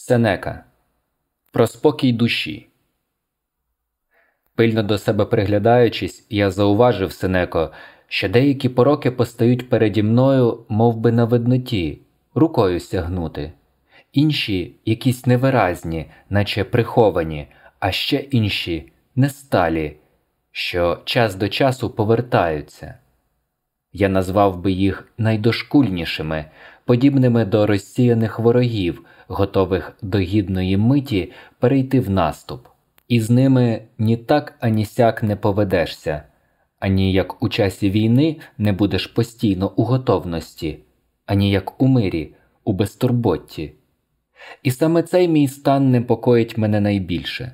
Сенека Про спокій душі. Пильно до себе приглядаючись, я зауважив Сенеко, що деякі пороки постають переді мною, мов би на видноті, рукою сягнути, інші якісь невиразні, наче приховані, а ще інші несталі, що час до часу повертаються. Я назвав би їх найдошкульнішими, подібними до розсіяних ворогів, готових до гідної миті перейти в наступ, і з ними ні так, ані сяк не поведешся, ані як у часі війни не будеш постійно у готовності, ані як у мирі, у безтурботті. І саме цей мій стан непокоїть мене найбільше.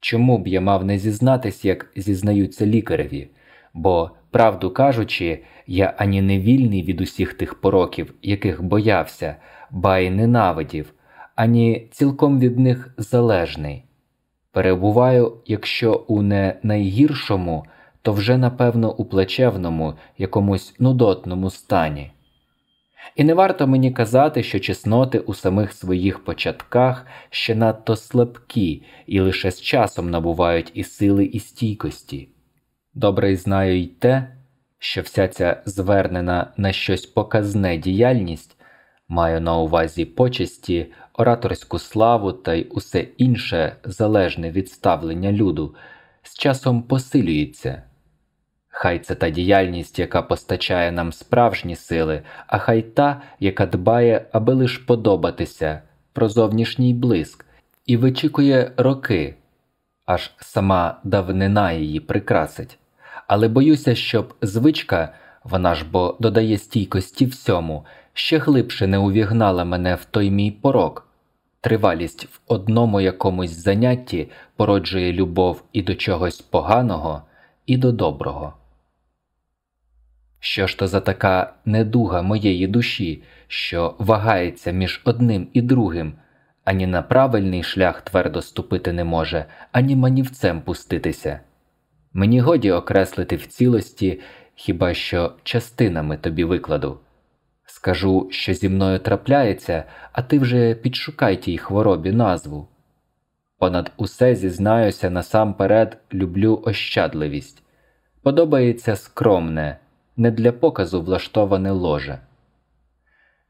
Чому б я мав не зізнатись, як зізнаються лікареві, бо, правду кажучи, я ані не вільний від усіх тих пороків, яких боявся, ба й ненавидів, ані цілком від них залежний. Перебуваю, якщо у не найгіршому, то вже напевно у плачевному, якомусь нудотному стані. І не варто мені казати, що чесноти у самих своїх початках ще надто слабкі і лише з часом набувають і сили, і стійкості. Добре й знаю й те, що вся ця звернена на щось показне діяльність маю на увазі почесті, ораторську славу та й усе інше залежне від ставлення люду, з часом посилюється. Хай це та діяльність, яка постачає нам справжні сили, а хай та, яка дбає, аби лиш подобатися про зовнішній блиск, і вичікує роки, аж сама давнина її прикрасить. Але боюся, щоб звичка, вона ж бо додає стійкості всьому, ще глибше не увігнала мене в той мій порок. Тривалість в одному якомусь занятті породжує любов і до чогось поганого, і до доброго. Що ж то за така недуга моєї душі, що вагається між одним і другим, ані на правильний шлях твердо ступити не може, ані манівцем пуститися. Мені годі окреслити в цілості хіба що частинами тобі викладу. Скажу, що зі мною трапляється, а ти вже підшукай тій хворобі назву. Понад усе зізнаюся насамперед люблю ощадливість. Подобається скромне, не для показу влаштоване ложе.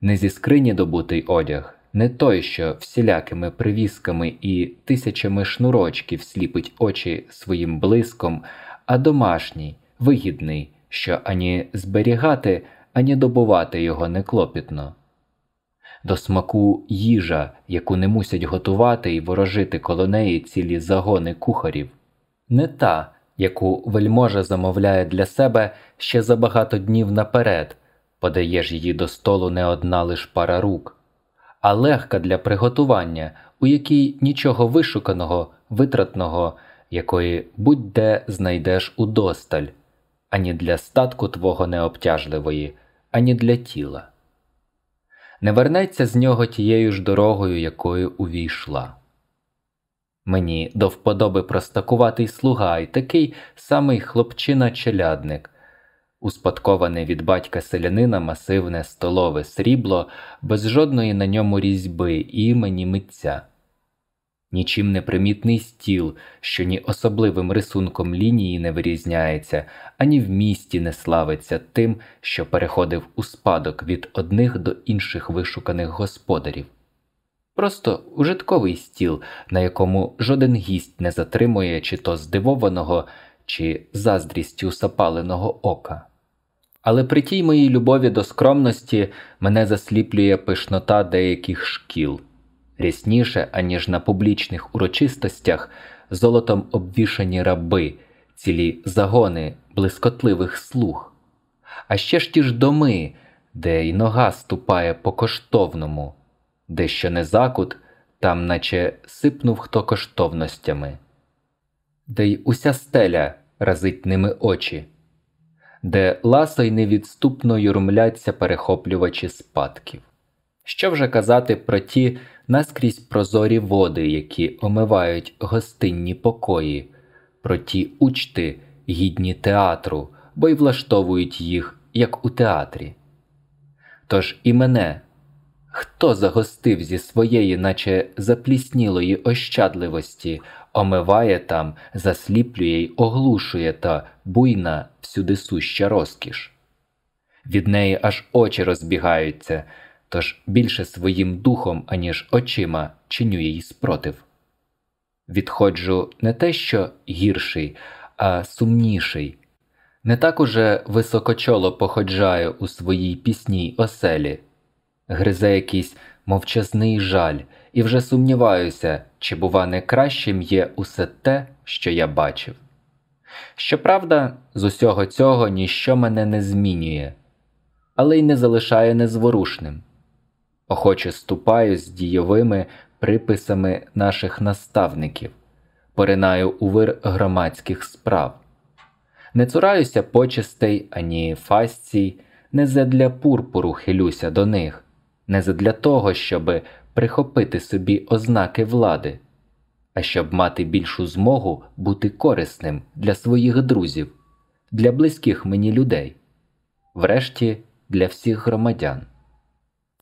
Не зі скрині добутий одяг, не той, що всілякими привісками і тисячами шнурочків сліпить очі своїм блиском, а домашній, вигідний, що ані зберігати, ані добувати його не клопітно. До смаку їжа, яку не мусять готувати і ворожити коло неї цілі загони кухарів, не та, яку вельможа замовляє для себе ще за багато днів наперед, подаєш її до столу не одна лиш пара рук, а легка для приготування, у якій нічого вишуканого, витратного, якої будь-де знайдеш удосталь, ані для статку твого необтяжливої, ані для тіла. Не вернеться з нього тією ж дорогою, якою увійшла. Мені до вподоби простакуватий слуга і такий самий хлопчина-челядник, успадковане від батька селянина масивне столове срібло, без жодної на ньому різьби імені митця, нічим не примітний стіл, що ні особливим рисунком лінії не вирізняється, ані в місті не славиться тим, що переходив у спадок від одних до інших вишуканих господарів. Просто ужитковий стіл, на якому жоден гість не затримує чи то здивованого, чи заздрістю запаленого ока. Але при тій моїй любові до скромності мене засліплює пишнота деяких шкіл, рясніше, аніж на публічних урочистостях, золотом обвішані раби, цілі загони блискотливих слуг, а ще ж ті ж доми, де й нога ступає по коштовному дещо не закут, там наче сипнув хто коштовностями, де й уся стеля разить ними очі, де ласо й невідступно юрмляться перехоплювачі спадків. Що вже казати про ті наскрізь прозорі води, які омивають гостинні покої, про ті учти, гідні театру, бо й влаштовують їх, як у театрі. Тож і мене Хто загостив зі своєї, наче запліснілої ощадливості, омиває там, засліплює й оглушує та буйна всюди суща розкіш. Від неї аж очі розбігаються, тож більше своїм духом, аніж очима, чиню їй спротив. Відходжу не те, що гірший, а сумніший. Не так уже високочоло походжаю у своїй пісній оселі, гризе якийсь мовчазний жаль, і вже сумніваюся, чи, бува, не кращим є усе те, що я бачив. Щоправда, з усього цього ніщо мене не змінює, але й не залишає незворушним. Охоче ступаю з дійовими приписами наших наставників, поринаю у вир громадських справ. Не цураюся почестей ані фасцій, не задля пурпуру хилюся до них, не задля того, щоби прихопити собі ознаки влади, а щоб мати більшу змогу бути корисним для своїх друзів, для близьких мені людей, врешті для всіх громадян.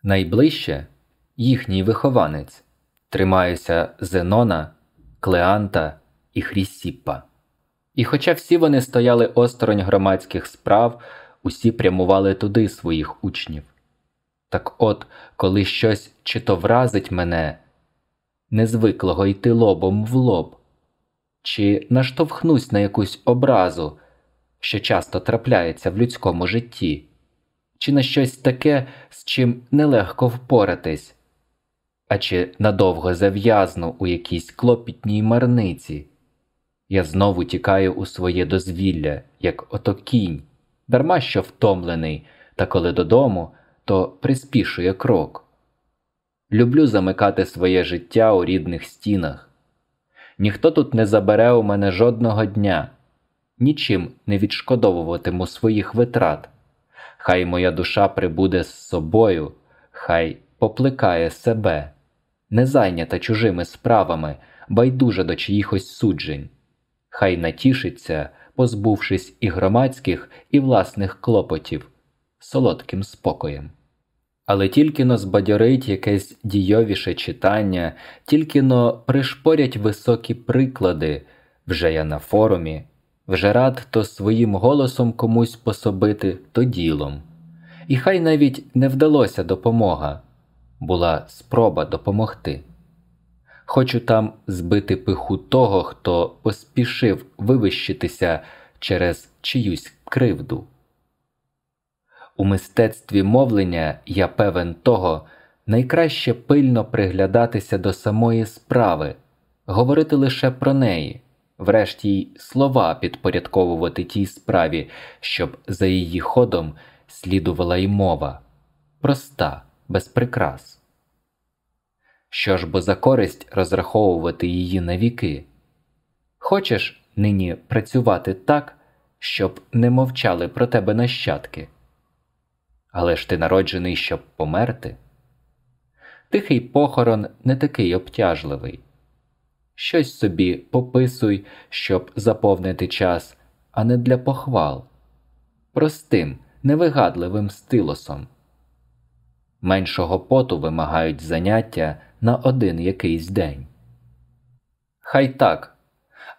Найближче їхній вихованець тримаюся Зенона, Клеанта і Хрісіппа. І хоча всі вони стояли осторонь громадських справ, усі прямували туди своїх учнів. Так от, коли щось чи то вразить мене, незвиклого йти лобом в лоб, чи наштовхнусь на якусь образу, що часто трапляється в людському житті, чи на щось таке, з чим нелегко впоратись, а чи надовго зав'язну у якійсь клопітній марниці, я знову тікаю у своє дозвілля, як ото кінь, дарма що втомлений, та коли додому то приспішує крок. Люблю замикати своє життя у рідних стінах. Ніхто тут не забере у мене жодного дня, нічим не відшкодовуватиму своїх витрат. Хай моя душа прибуде з собою, хай поплекає себе, не зайнята чужими справами, байдуже до чиїхось суджень, хай натішиться, позбувшись і громадських, і власних клопотів солодким спокоєм. Але тільки но збадьорить якесь дійовіше читання, тільки но пришпорять високі приклади, вже я на форумі, вже рад то своїм голосом комусь пособити, то ділом. І хай навіть не вдалося допомога, була спроба допомогти. Хочу там збити пиху того, хто поспішив вивищитися через чиюсь кривду. У мистецтві мовлення я певен того, найкраще пильно приглядатися до самої справи, говорити лише про неї, врешті й слова підпорядковувати тій справі, щоб за її ходом слідувала й мова проста, без прикрас. Що ж бо за користь розраховувати її на віки? Хочеш нині працювати так, щоб не мовчали про тебе нащадки? Але ж ти народжений, щоб померти. Тихий похорон не такий обтяжливий. Щось собі пописуй, щоб заповнити час, а не для похвал, простим, невигадливим стилосом. Меншого поту вимагають заняття на один якийсь день. Хай так,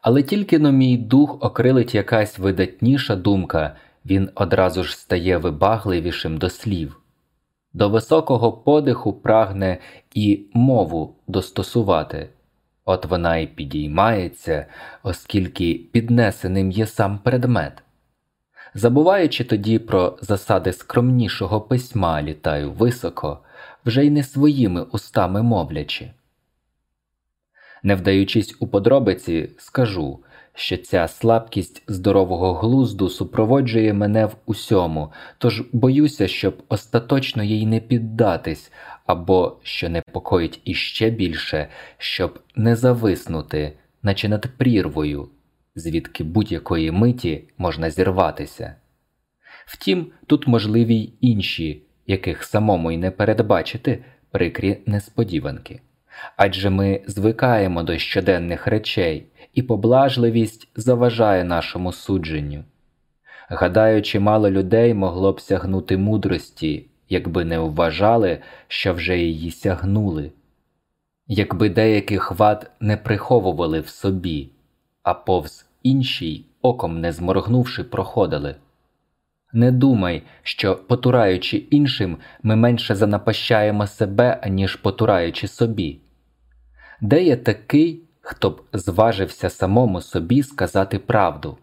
але тільки но мій дух окрилить якась видатніша думка він одразу ж стає вибагливішим до слів, до високого подиху прагне і мову достосувати, от вона й підіймається, оскільки піднесеним є сам предмет. Забуваючи тоді про засади скромнішого письма, літаю високо, вже й не своїми устами мовлячи. Не вдаючись у подробиці, скажу, що ця слабкість здорового глузду супроводжує мене в усьому, тож боюся, щоб остаточно їй не піддатись, або, що непокоїть іще більше, щоб не зависнути, наче над прірвою, звідки будь-якої миті можна зірватися. Втім, тут можливі й інші, яких самому й не передбачити прикрі несподіванки. Адже ми звикаємо до щоденних речей, і поблажливість заважає нашому судженню. Гадаю, чимало людей могло б сягнути мудрості, якби не вважали, що вже її сягнули, якби деяких вад не приховували в собі, а повз іншій, оком не зморгнувши, проходили. Не думай, що, потураючи іншим, ми менше занапащаємо себе, аніж потураючи собі. Де є такий, хто б зважився самому собі сказати правду?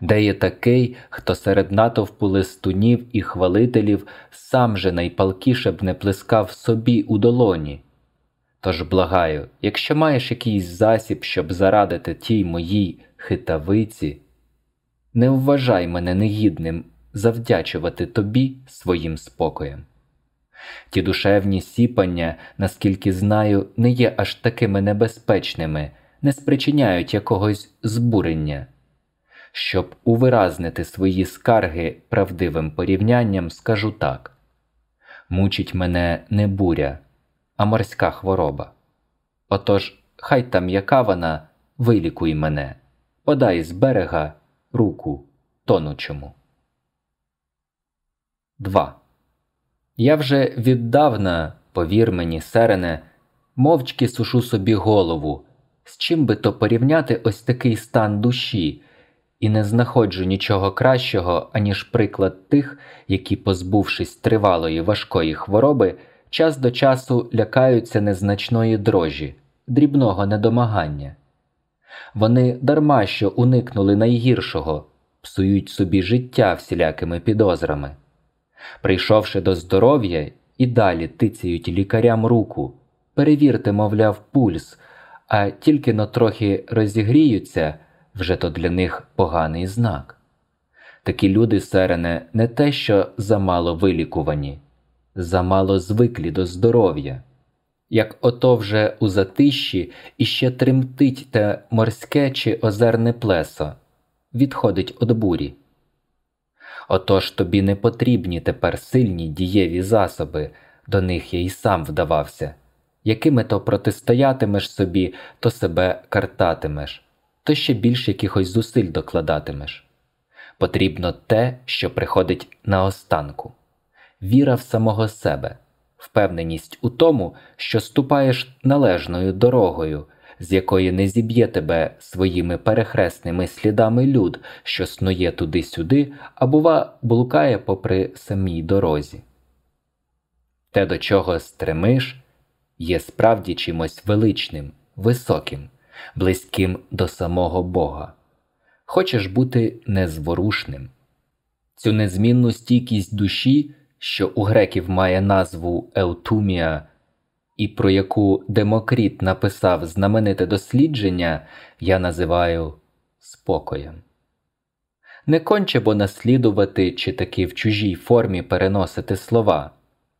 Де є такий, хто серед натовпу листунів і хвалителів сам же найпалкіше б не плескав собі у долоні? Тож благаю, якщо маєш якийсь засіб, щоб зарадити тій моїй хитавиці, не вважай мене негідним завдячувати тобі своїм спокоєм. Ті душевні сіпання, наскільки знаю, не є аж такими небезпечними, не спричиняють якогось збурення. Щоб увиразнити свої скарги правдивим порівнянням, скажу так мучить мене не буря, а морська хвороба. Отож, хай там яка вона, вилікуй мене, подай з берега руку тонучому. 2. Я вже віддавна, повір мені, серене, мовчки сушу собі голову, з чим би то порівняти ось такий стан душі, і не знаходжу нічого кращого, аніж приклад тих, які, позбувшись тривалої важкої хвороби, час до часу лякаються незначної дрожі, дрібного недомагання. Вони дарма що уникнули найгіршого, псують собі життя всілякими підозрами. Прийшовши до здоров'я, і далі тицяють лікарям руку, перевірте, мовляв, пульс, а тільки но трохи розігріються, вже то для них поганий знак. Такі люди, серене, не те, що замало вилікувані, замало звиклі до здоров'я. Як ото вже у затищі іще тремтить те морське чи озерне плесо, відходить од бурі. Отож тобі не потрібні тепер сильні дієві засоби, до них я й сам вдавався, якими то протистоятимеш собі, то себе картатимеш, то ще більш якихось зусиль докладатимеш. Потрібно те, що приходить наостанку віра в самого себе, впевненість у тому, що ступаєш належною дорогою з якої не зіб'є тебе своїми перехресними слідами люд, що снує туди-сюди, а, бува, блукає попри самій дорозі. Те, до чого стремиш, є справді чимось величним, високим, близьким до самого Бога. Хочеш бути незворушним. Цю незмінну стійкість душі, що у греків має назву Еутумія і про яку Демокріт написав знамените дослідження, я називаю спокоєм. Не конче бо наслідувати чи таки в чужій формі переносити слова,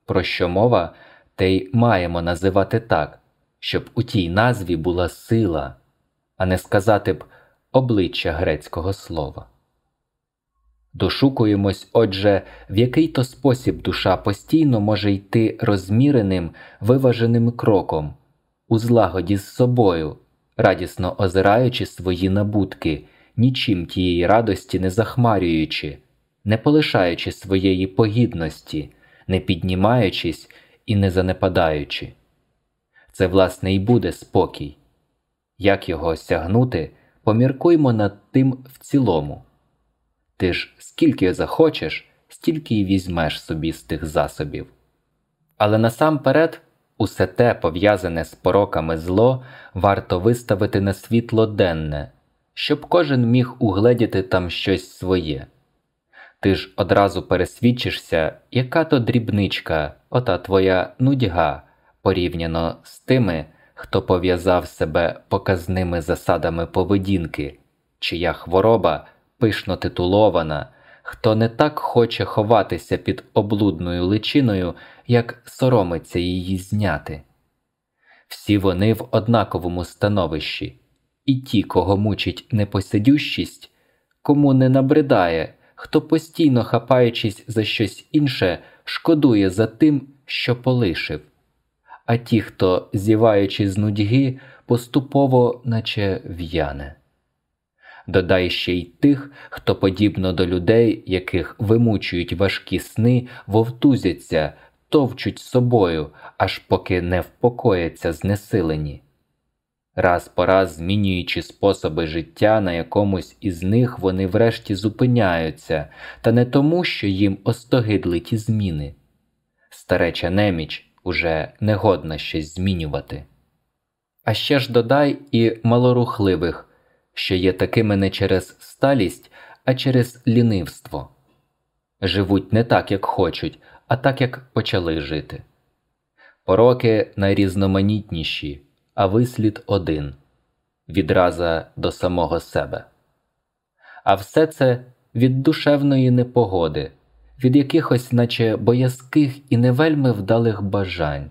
про що мова, те й маємо називати так, щоб у тій назві була сила, а не сказати б обличчя грецького слова. Дошукуємось, отже, в який то спосіб душа постійно може йти розміреним, виваженим кроком, у злагоді з собою, радісно озираючи свої набутки, нічим тієї радості не захмарюючи, не полишаючи своєї погідності, не піднімаючись і не занепадаючи. Це, власне, і буде спокій. Як його осягнути, поміркуймо над тим в цілому. Ти ж скільки захочеш, стільки й візьмеш собі з тих засобів. Але насамперед усе те пов'язане з пороками зло варто виставити на світло денне, щоб кожен міг угледіти там щось своє. Ти ж одразу пересвідчишся, яка то дрібничка, ота твоя нудьга, порівняно з тими, хто пов'язав себе показними засадами поведінки, чия хвороба пишно титулована, хто не так хоче ховатися під облудною личиною, як соромиться її зняти. Всі вони в однаковому становищі, і ті, кого мучить непосидющість, кому не набридає, хто постійно хапаючись за щось інше, шкодує за тим, що полишив, а ті, хто, зіваючи з нудьги, поступово, наче в'яне. Додай ще й тих, хто, подібно до людей, яких вимучують важкі сни, вовтузяться, товчуть собою, аж поки не впокояться знесилені. Раз по раз змінюючи способи життя, на якомусь із них вони врешті зупиняються, та не тому, що їм остогидли ті зміни. Стареча неміч уже не годна щось змінювати. А ще ж додай і малорухливих, що є такими не через сталість, а через лінивство. Живуть не так, як хочуть, а так, як почали жити. Пороки найрізноманітніші, а вислід один відраза до самого себе. А все це від душевної непогоди, від якихось, наче боязких і не вельми вдалих бажань,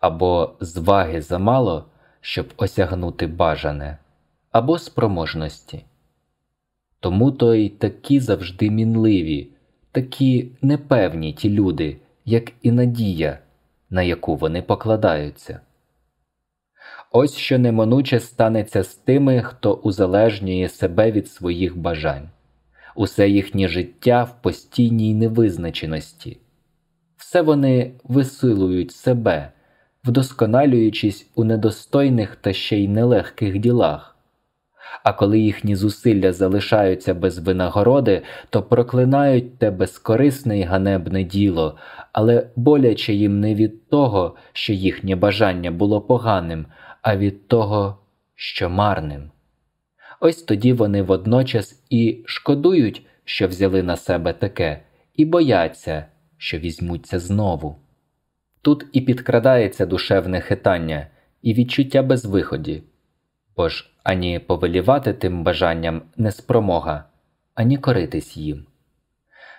або зваги замало, щоб осягнути бажане, або спроможності. Тому то й такі завжди мінливі, такі непевні ті люди, як і надія, на яку вони покладаються. Ось що неминуче станеться з тими, хто узалежнює себе від своїх бажань, усе їхнє життя в постійній невизначеності, все вони висилують себе, вдосконалюючись у недостойних та ще й нелегких ділах а коли їхні зусилля залишаються без винагороди, то проклинають те безкорисне й ганебне діло, але боляче їм не від того, що їхнє бажання було поганим, а від того, що марним. Ось тоді вони водночас і шкодують, що взяли на себе таке, і бояться, що візьмуться знову. Тут і підкрадається душевне хитання, і відчуття безвиході, бо ж ані повелівати тим бажанням не спромога, ані коритись їм.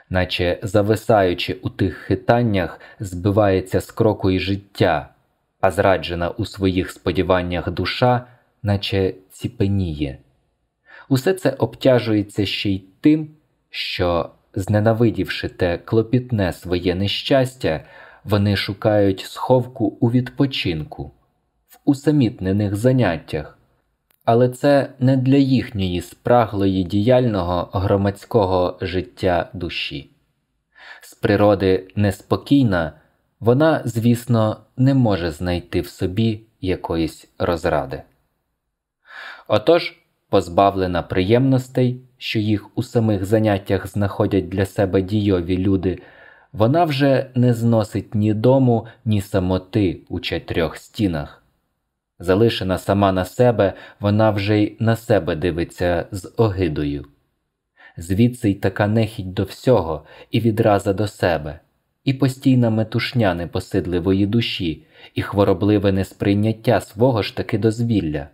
Наче зависаючи у тих хитаннях, збивається з кроку і життя, а зраджена у своїх сподіваннях душа, наче ціпеніє. Усе це обтяжується ще й тим, що, зненавидівши те клопітне своє нещастя, вони шукають сховку у відпочинку, в усамітнених заняттях, але це не для їхньої спраглої діяльного громадського життя душі. З природи неспокійна, вона, звісно, не може знайти в собі якоїсь розради. Отож, позбавлена приємностей, що їх у самих заняттях знаходять для себе дійові люди, вона вже не зносить ні дому, ні самоти у чотирьох стінах. Залишена сама на себе, вона вже й на себе дивиться з огидою. Звідси й така нехідь до всього і відраза до себе, і постійна метушня непосидливої душі, і хворобливе несприйняття свого ж таки дозвілля.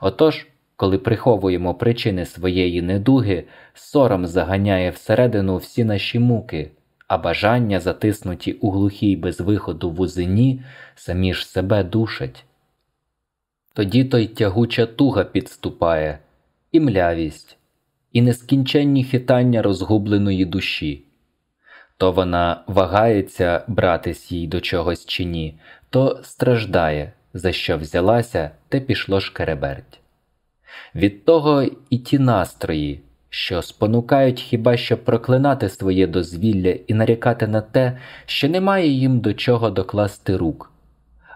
Отож, коли приховуємо причини своєї недуги, сором заганяє всередину всі наші муки, а бажання, затиснуті у глухій без виходу вузині, самі ж себе душать. Тоді то й тягуча туга підступає, і млявість, і нескінченні хитання розгубленої душі. То вона вагається братись їй до чогось чи ні, то страждає, за що взялася, те пішло шкереберть. Від того і ті настрої, що спонукають хіба що проклинати своє дозвілля і нарікати на те, що немає їм до чого докласти рук,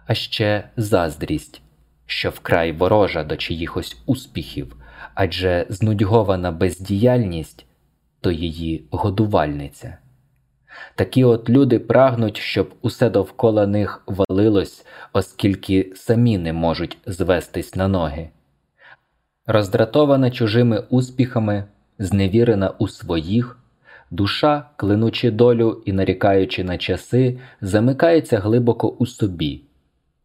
а ще заздрість що вкрай ворожа до чиїхось успіхів, адже знудьгована бездіяльність то її годувальниця. Такі от люди прагнуть, щоб усе довкола них валилось, оскільки самі не можуть звестись на ноги. Роздратована чужими успіхами, зневірена у своїх, душа, клинучи долю і нарікаючи на часи, замикається глибоко у собі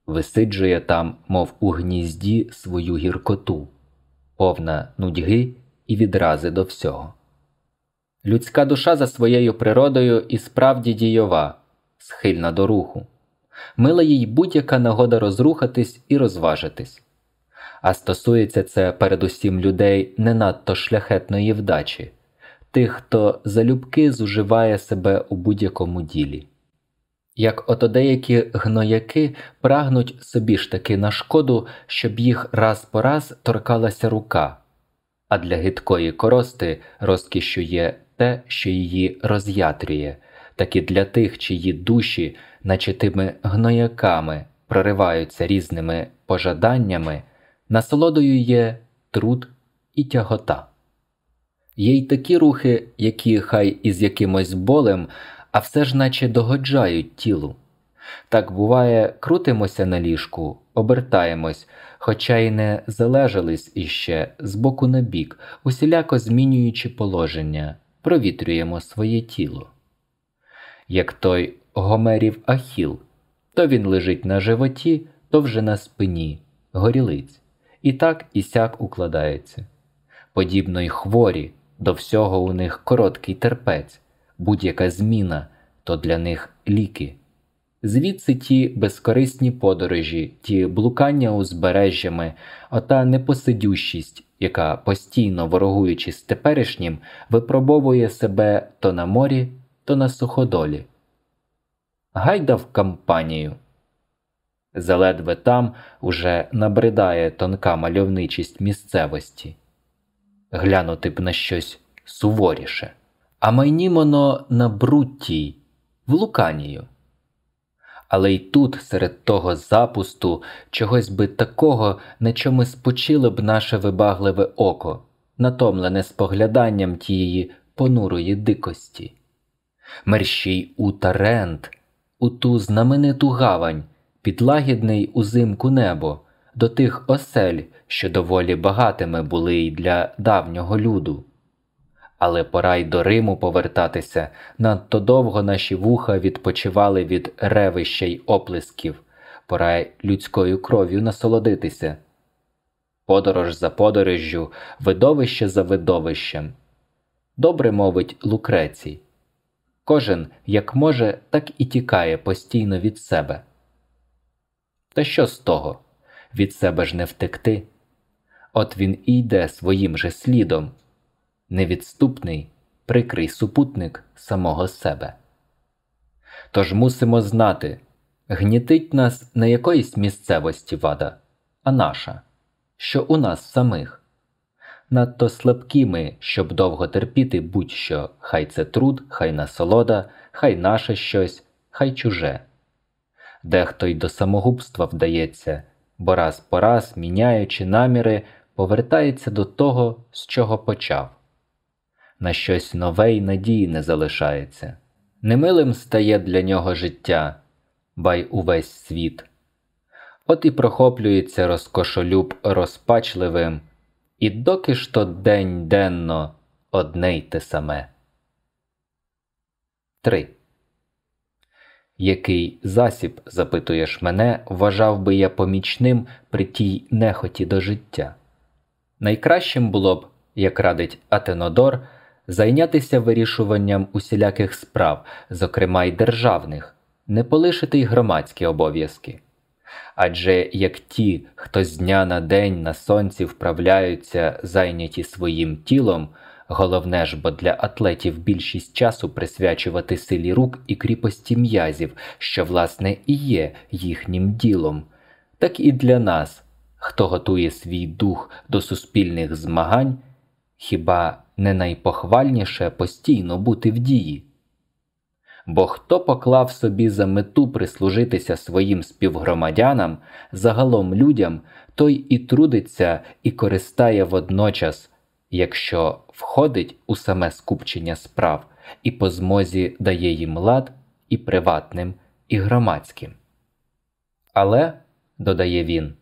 висиджує там, мов у гнізді, свою гіркоту, повна нудьги і відрази до всього. Людська душа за своєю природою і справді дійова, схильна до руху, мила їй будь-яка нагода розрухатись і розважитись. А стосується це передусім людей не надто шляхетної вдачі, тих, хто залюбки зуживає себе у будь-якому ділі. Як ото деякі гнояки прагнуть собі ж таки на шкоду, щоб їх раз по раз торкалася рука, а для гидкої корости розкішю є те, що її роз'ятрює, так і для тих, чиї душі, наче тими гнояками, прориваються різними пожаданнями, насолодою є труд і тягота. Є й такі рухи, які хай із якимось болем, а все ж наче догоджають тілу. Так буває, крутимося на ліжку, обертаємось, хоча й не залежались іще з боку на бік, усіляко змінюючи положення, провітрюємо своє тіло. Як той Гомерів Ахіл, то він лежить на животі, то вже на спині, горілиць, і так і сяк укладається. Подібно й хворі, до всього у них короткий терпець, будь-яка зміна то для них ліки. Звідси ті безкорисні подорожі, ті блукання узбережжями, ота непосидющість, яка постійно ворогуючи з теперішнім, випробовує себе то на морі, то на суходолі. Гайда в кампанію. Заледве там уже набридає тонка мальовничість місцевості. Глянути б на щось суворіше, а майнімоно на Бруттій, в Луканію але й тут, серед того запусту, чогось би такого, на чому спочило б наше вибагливе око, натомлене спогляданням тієї понурої дикості. Мерщій у Тарент, у ту знамениту гавань, під лагідний узимку небо, до тих осель, що доволі багатими були й для давнього люду але пора й до Риму повертатися. Надто довго наші вуха відпочивали від ревища й оплесків, пора й людською кров'ю насолодитися. Подорож за подорожжю, видовище за видовищем. Добре мовить Лукрецій. Кожен, як може, так і тікає постійно від себе. Та що з того? Від себе ж не втекти. От він і йде своїм же слідом невідступний, прикрий супутник самого себе. Тож мусимо знати, гнітить нас не якоїсь місцевості вада, а наша, що у нас самих. Надто слабкі ми, щоб довго терпіти будь-що, хай це труд, хай насолода, хай наше щось, хай чуже. Дехто й до самогубства вдається, бо раз по раз, міняючи наміри, повертається до того, з чого почав на щось нове й надії не залишається. Немилим стає для нього життя, бай увесь світ. От і прохоплюється розкошолюб розпачливим, і доки ж то день денно одне й те саме. 3. Який засіб, запитуєш мене, вважав би я помічним при тій нехоті до життя? Найкращим було б, як радить Атенодор, зайнятися вирішуванням усіляких справ, зокрема й державних, не полишити й громадські обов'язки. Адже як ті, хто з дня на день на сонці вправляються, зайняті своїм тілом, головне ж бо для атлетів більшість часу присвячувати силі рук і кріпості м'язів, що, власне, і є їхнім ділом, так і для нас, хто готує свій дух до суспільних змагань, хіба не найпохвальніше постійно бути в дії. Бо хто поклав собі за мету прислужитися своїм співгромадянам, загалом людям, той і трудиться і користає водночас, якщо входить у саме скупчення справ і по змозі дає їм лад і приватним, і громадським. Але, додає він,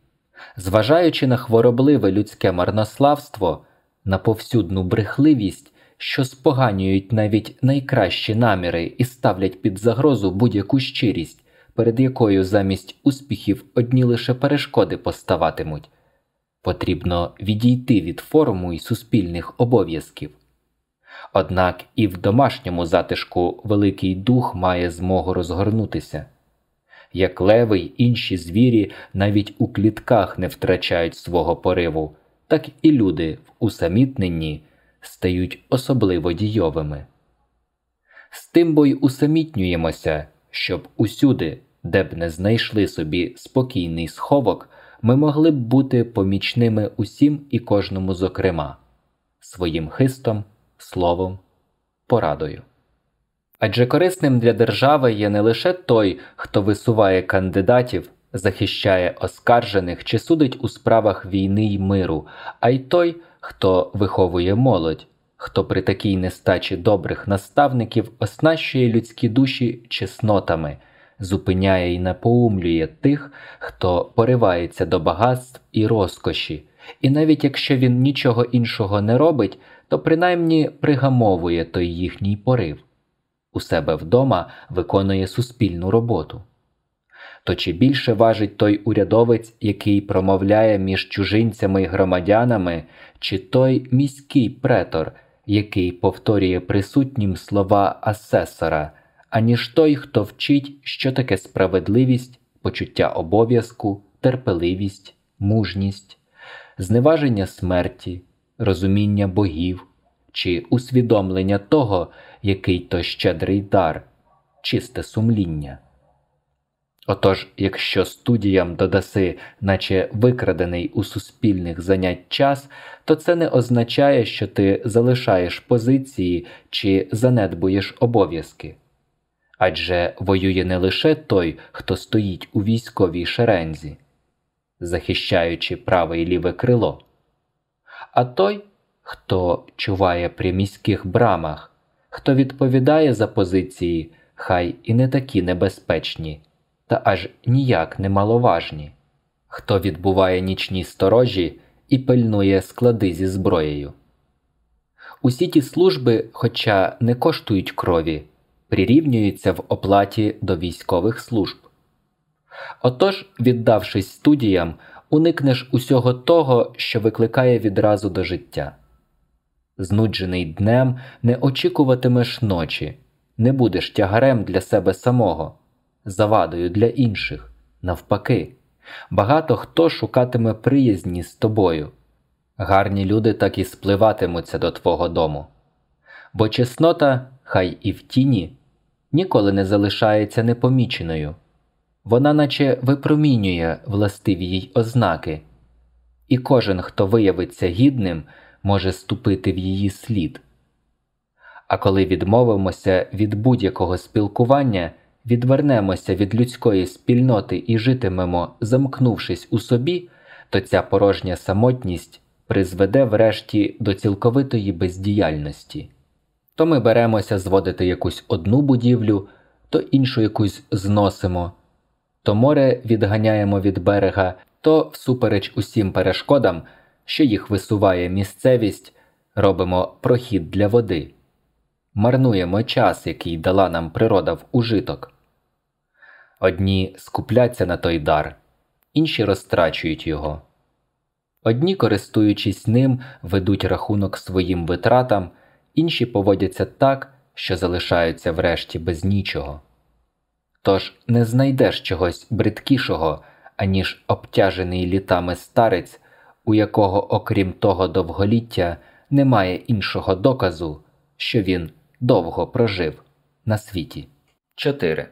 зважаючи на хворобливе людське марнославство на повсюдну брехливість, що споганюють навіть найкращі наміри і ставлять під загрозу будь-яку щирість, перед якою замість успіхів одні лише перешкоди поставатимуть. Потрібно відійти від форму і суспільних обов'язків. Однак і в домашньому затишку Великий Дух має змогу розгорнутися. Як леви й інші звірі навіть у клітках не втрачають свого пориву, так і люди в усамітненні стають особливо дійовими. З тим бо й усамітнюємося, щоб усюди, де б не знайшли собі спокійний сховок, ми могли б бути помічними усім і кожному зокрема. своїм хистом, словом, порадою. Адже корисним для держави є не лише той, хто висуває кандидатів, захищає оскаржених чи судить у справах війни й миру, а й той, хто виховує молодь, хто при такій нестачі добрих наставників оснащує людські душі чеснотами, зупиняє і напоумлює тих, хто поривається до багатств і розкоші, і навіть якщо він нічого іншого не робить, то принаймні пригамовує той їхній порив. У себе вдома виконує суспільну роботу. То чи більше важить той урядовець, який промовляє між чужинцями й громадянами, чи той міський претор, який повторює присутнім слова асесора, аніж той, хто вчить, що таке справедливість, почуття обов'язку, терпеливість, мужність, зневаження смерті, розуміння богів чи усвідомлення того, який то щедрий дар, чисте сумління. Отож, якщо студіям додаси, наче викрадений у суспільних занять час, то це не означає, що ти залишаєш позиції чи занедбуєш обов'язки. Адже воює не лише той, хто стоїть у військовій шерензі, захищаючи праве і ліве крило, а той, хто чуває при міських брамах, хто відповідає за позиції, хай і не такі небезпечні та аж ніяк не маловажні, хто відбуває нічні сторожі і пильнує склади зі зброєю. Усі ті служби, хоча не коштують крові, прирівнюються в оплаті до військових служб. Отож, віддавшись студіям, уникнеш усього того, що викликає відразу до життя. Знуджений днем не очікуватимеш ночі, не будеш тягарем для себе самого завадою для інших. Навпаки, багато хто шукатиме приязні з тобою. Гарні люди так і спливатимуться до твого дому. Бо чеснота, хай і в тіні, ніколи не залишається непоміченою, вона наче випромінює властиві їй ознаки, і кожен, хто виявиться гідним, може ступити в її слід. А коли відмовимося від будь-якого спілкування відвернемося від людської спільноти і житимемо, замкнувшись у собі, то ця порожня самотність призведе врешті до цілковитої бездіяльності. То ми беремося зводити якусь одну будівлю, то іншу якусь зносимо, то море відганяємо від берега, то, всупереч усім перешкодам, що їх висуває місцевість, робимо прохід для води, марнуємо час, який дала нам природа в ужиток. Одні скупляться на той дар, інші розтрачують його. Одні, користуючись ним, ведуть рахунок своїм витратам, інші поводяться так, що залишаються врешті без нічого. Тож не знайдеш чогось бридкішого, аніж обтяжений літами старець, у якого, окрім того довголіття, немає іншого доказу, що він довго прожив на світі. 4.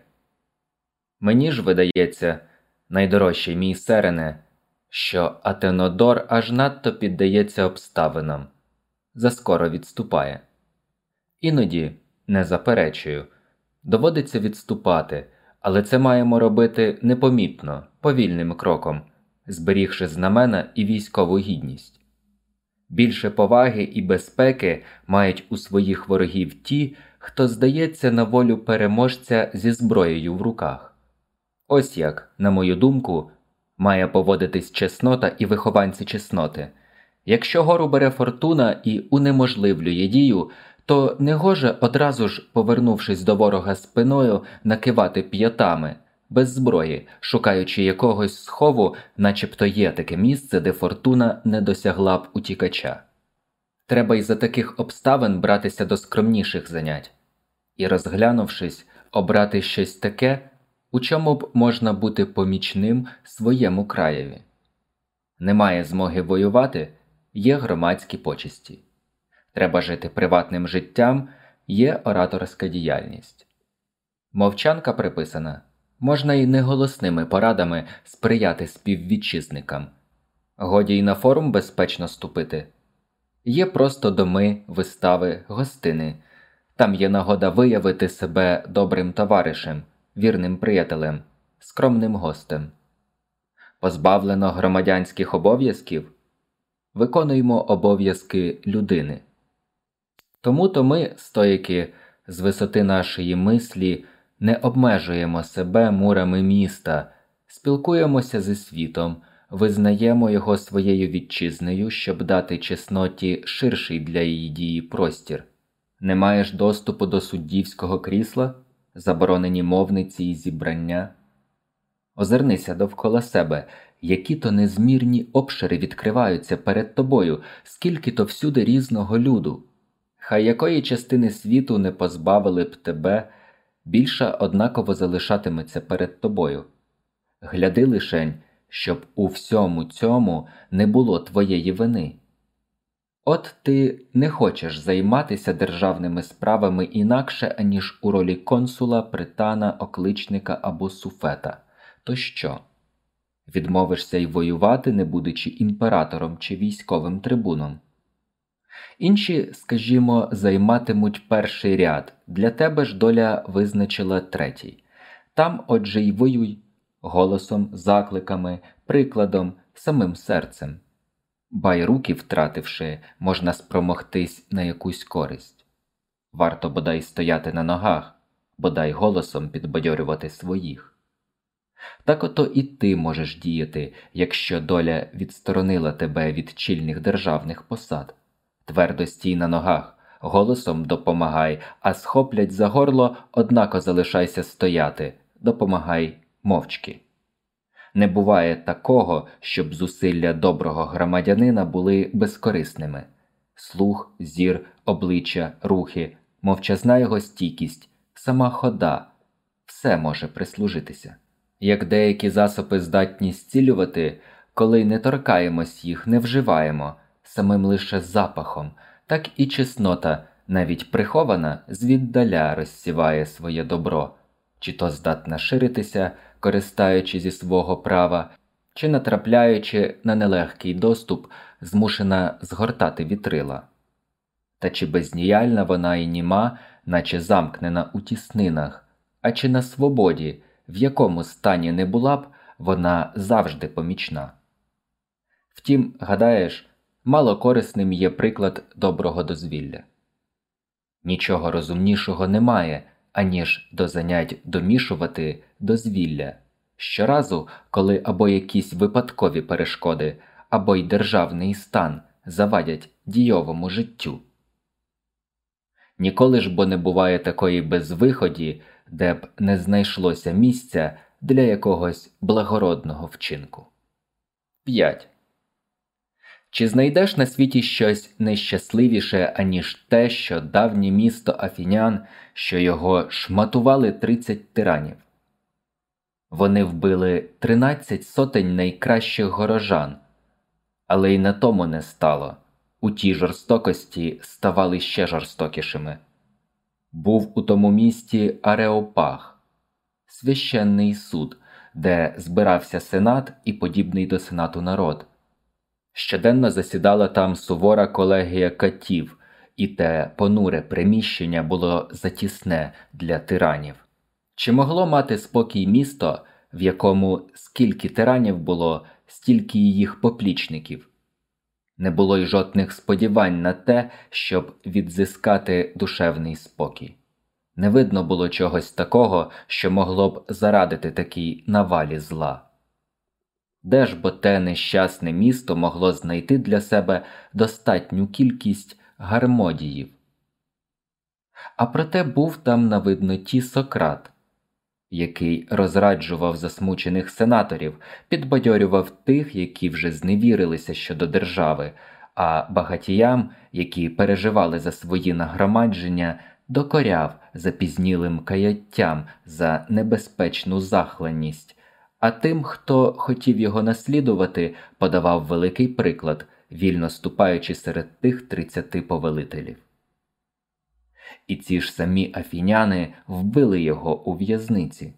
Мені ж видається, найдорожчий мій серене, що Атенодор аж надто піддається обставинам, заскоро відступає. Іноді, не заперечую, доводиться відступати, але це маємо робити непомітно, повільним кроком, зберігши знамена і військову гідність. Більше поваги і безпеки мають у своїх ворогів ті, хто здається на волю переможця зі зброєю в руках. Ось як, на мою думку, має поводитись чеснота і вихованці чесноти. Якщо гору бере фортуна і унеможливлює дію, то не гоже одразу ж, повернувшись до ворога спиною, накивати п'ятами, без зброї, шукаючи якогось схову, начебто є таке місце, де фортуна не досягла б утікача. Треба й за таких обставин братися до скромніших занять і, розглянувшись, обрати щось таке у чому б можна бути помічним своєму краєві. Немає змоги воювати, є громадські почесті. Треба жити приватним життям, є ораторська діяльність. Мовчанка приписана можна й неголосними порадами сприяти співвітчизникам. Годі й на форум безпечно ступити. Є просто доми, вистави, гостини. Там є нагода виявити себе добрим товаришем, вірним приятелем, скромним гостем. Позбавлено громадянських обов'язків, виконуємо обов'язки людини. Тому то ми, стоїки, з висоти нашої мислі не обмежуємо себе мурами міста, спілкуємося зі світом, визнаємо його своєю вітчизнею, щоб дати чесноті ширший для її дії простір. Не маєш доступу до суддівського крісла, заборонені мовниці і зібрання. Озирнися довкола себе, які то незмірні обшири відкриваються перед тобою, скільки то всюди різного люду. Хай якої частини світу не позбавили б тебе, більша однаково залишатиметься перед тобою. Гляди лишень, щоб у всьому цьому не було твоєї вини. От ти не хочеш займатися державними справами інакше, аніж у ролі консула, притана, окличника або суфета. То що? Відмовишся й воювати, не будучи імператором чи військовим трибуном. Інші, скажімо, займатимуть перший ряд, для тебе ж доля визначила третій. Там, отже, й воюй голосом, закликами, прикладом, самим серцем. Бай руки втративши, можна спромогтись на якусь користь. Варто бодай стояти на ногах, бодай голосом підбадьорювати своїх. Так ото і ти можеш діяти, якщо доля відсторонила тебе від чільних державних посад. Твердо стій на ногах, голосом допомагай, а схоплять за горло, однако залишайся стояти, допомагай мовчки. Не буває такого, щоб зусилля доброго громадянина були безкорисними слух, зір, обличчя, рухи, мовчазна його стійкість, сама хода все може прислужитися. Як деякі засоби здатні зцілювати, коли не торкаємось їх, не вживаємо самим лише запахом, так і чеснота, навіть прихована, звіддаля розсіває своє добро, чи то здатна ширитися, користаючи зі свого права, чи натрапляючи на нелегкий доступ, змушена згортати вітрила. Та чи бездіяльна вона і німа, наче замкнена у тіснинах, а чи на свободі, в якому стані не була б, вона завжди помічна. Втім, гадаєш, мало корисним є приклад доброго дозвілля. Нічого розумнішого немає, аніж до занять домішувати дозвілля щоразу, коли або якісь випадкові перешкоди, або й державний стан завадять дійовому життю. Ніколи ж бо не буває такої безвиході, де б не знайшлося місця для якогось благородного вчинку. 5. Чи знайдеш на світі щось нещасливіше, аніж те, що давнє місто Афінян, що його шматували 30 тиранів? Вони вбили 13 сотень найкращих горожан, але й на тому не стало. У тій жорстокості ставали ще жорстокішими. Був у тому місті Ареопаг, священний суд, де збирався сенат і подібний до сенату народ. Щоденно засідала там сувора колегія катів, і те понуре приміщення було затісне для тиранів. Чи могло мати спокій місто, в якому скільки тиранів було, стільки їх поплічників? Не було й жодних сподівань на те, щоб відзискати душевний спокій. Не видно було чогось такого, що могло б зарадити такій навалі зла. Де ж бо те нещасне місто могло знайти для себе достатню кількість гармодіїв? А проте був там на видноті Сократ, який розраджував засмучених сенаторів, підбадьорював тих, які вже зневірилися щодо держави, а багатіям, які переживали за свої нагромадження, докоряв запізнілим каяттям за небезпечну захланність. А тим, хто хотів його наслідувати, подавав великий приклад, вільно ступаючи серед тих тридцяти повелителів. І ці ж самі афіняни вбили його у в'язниці.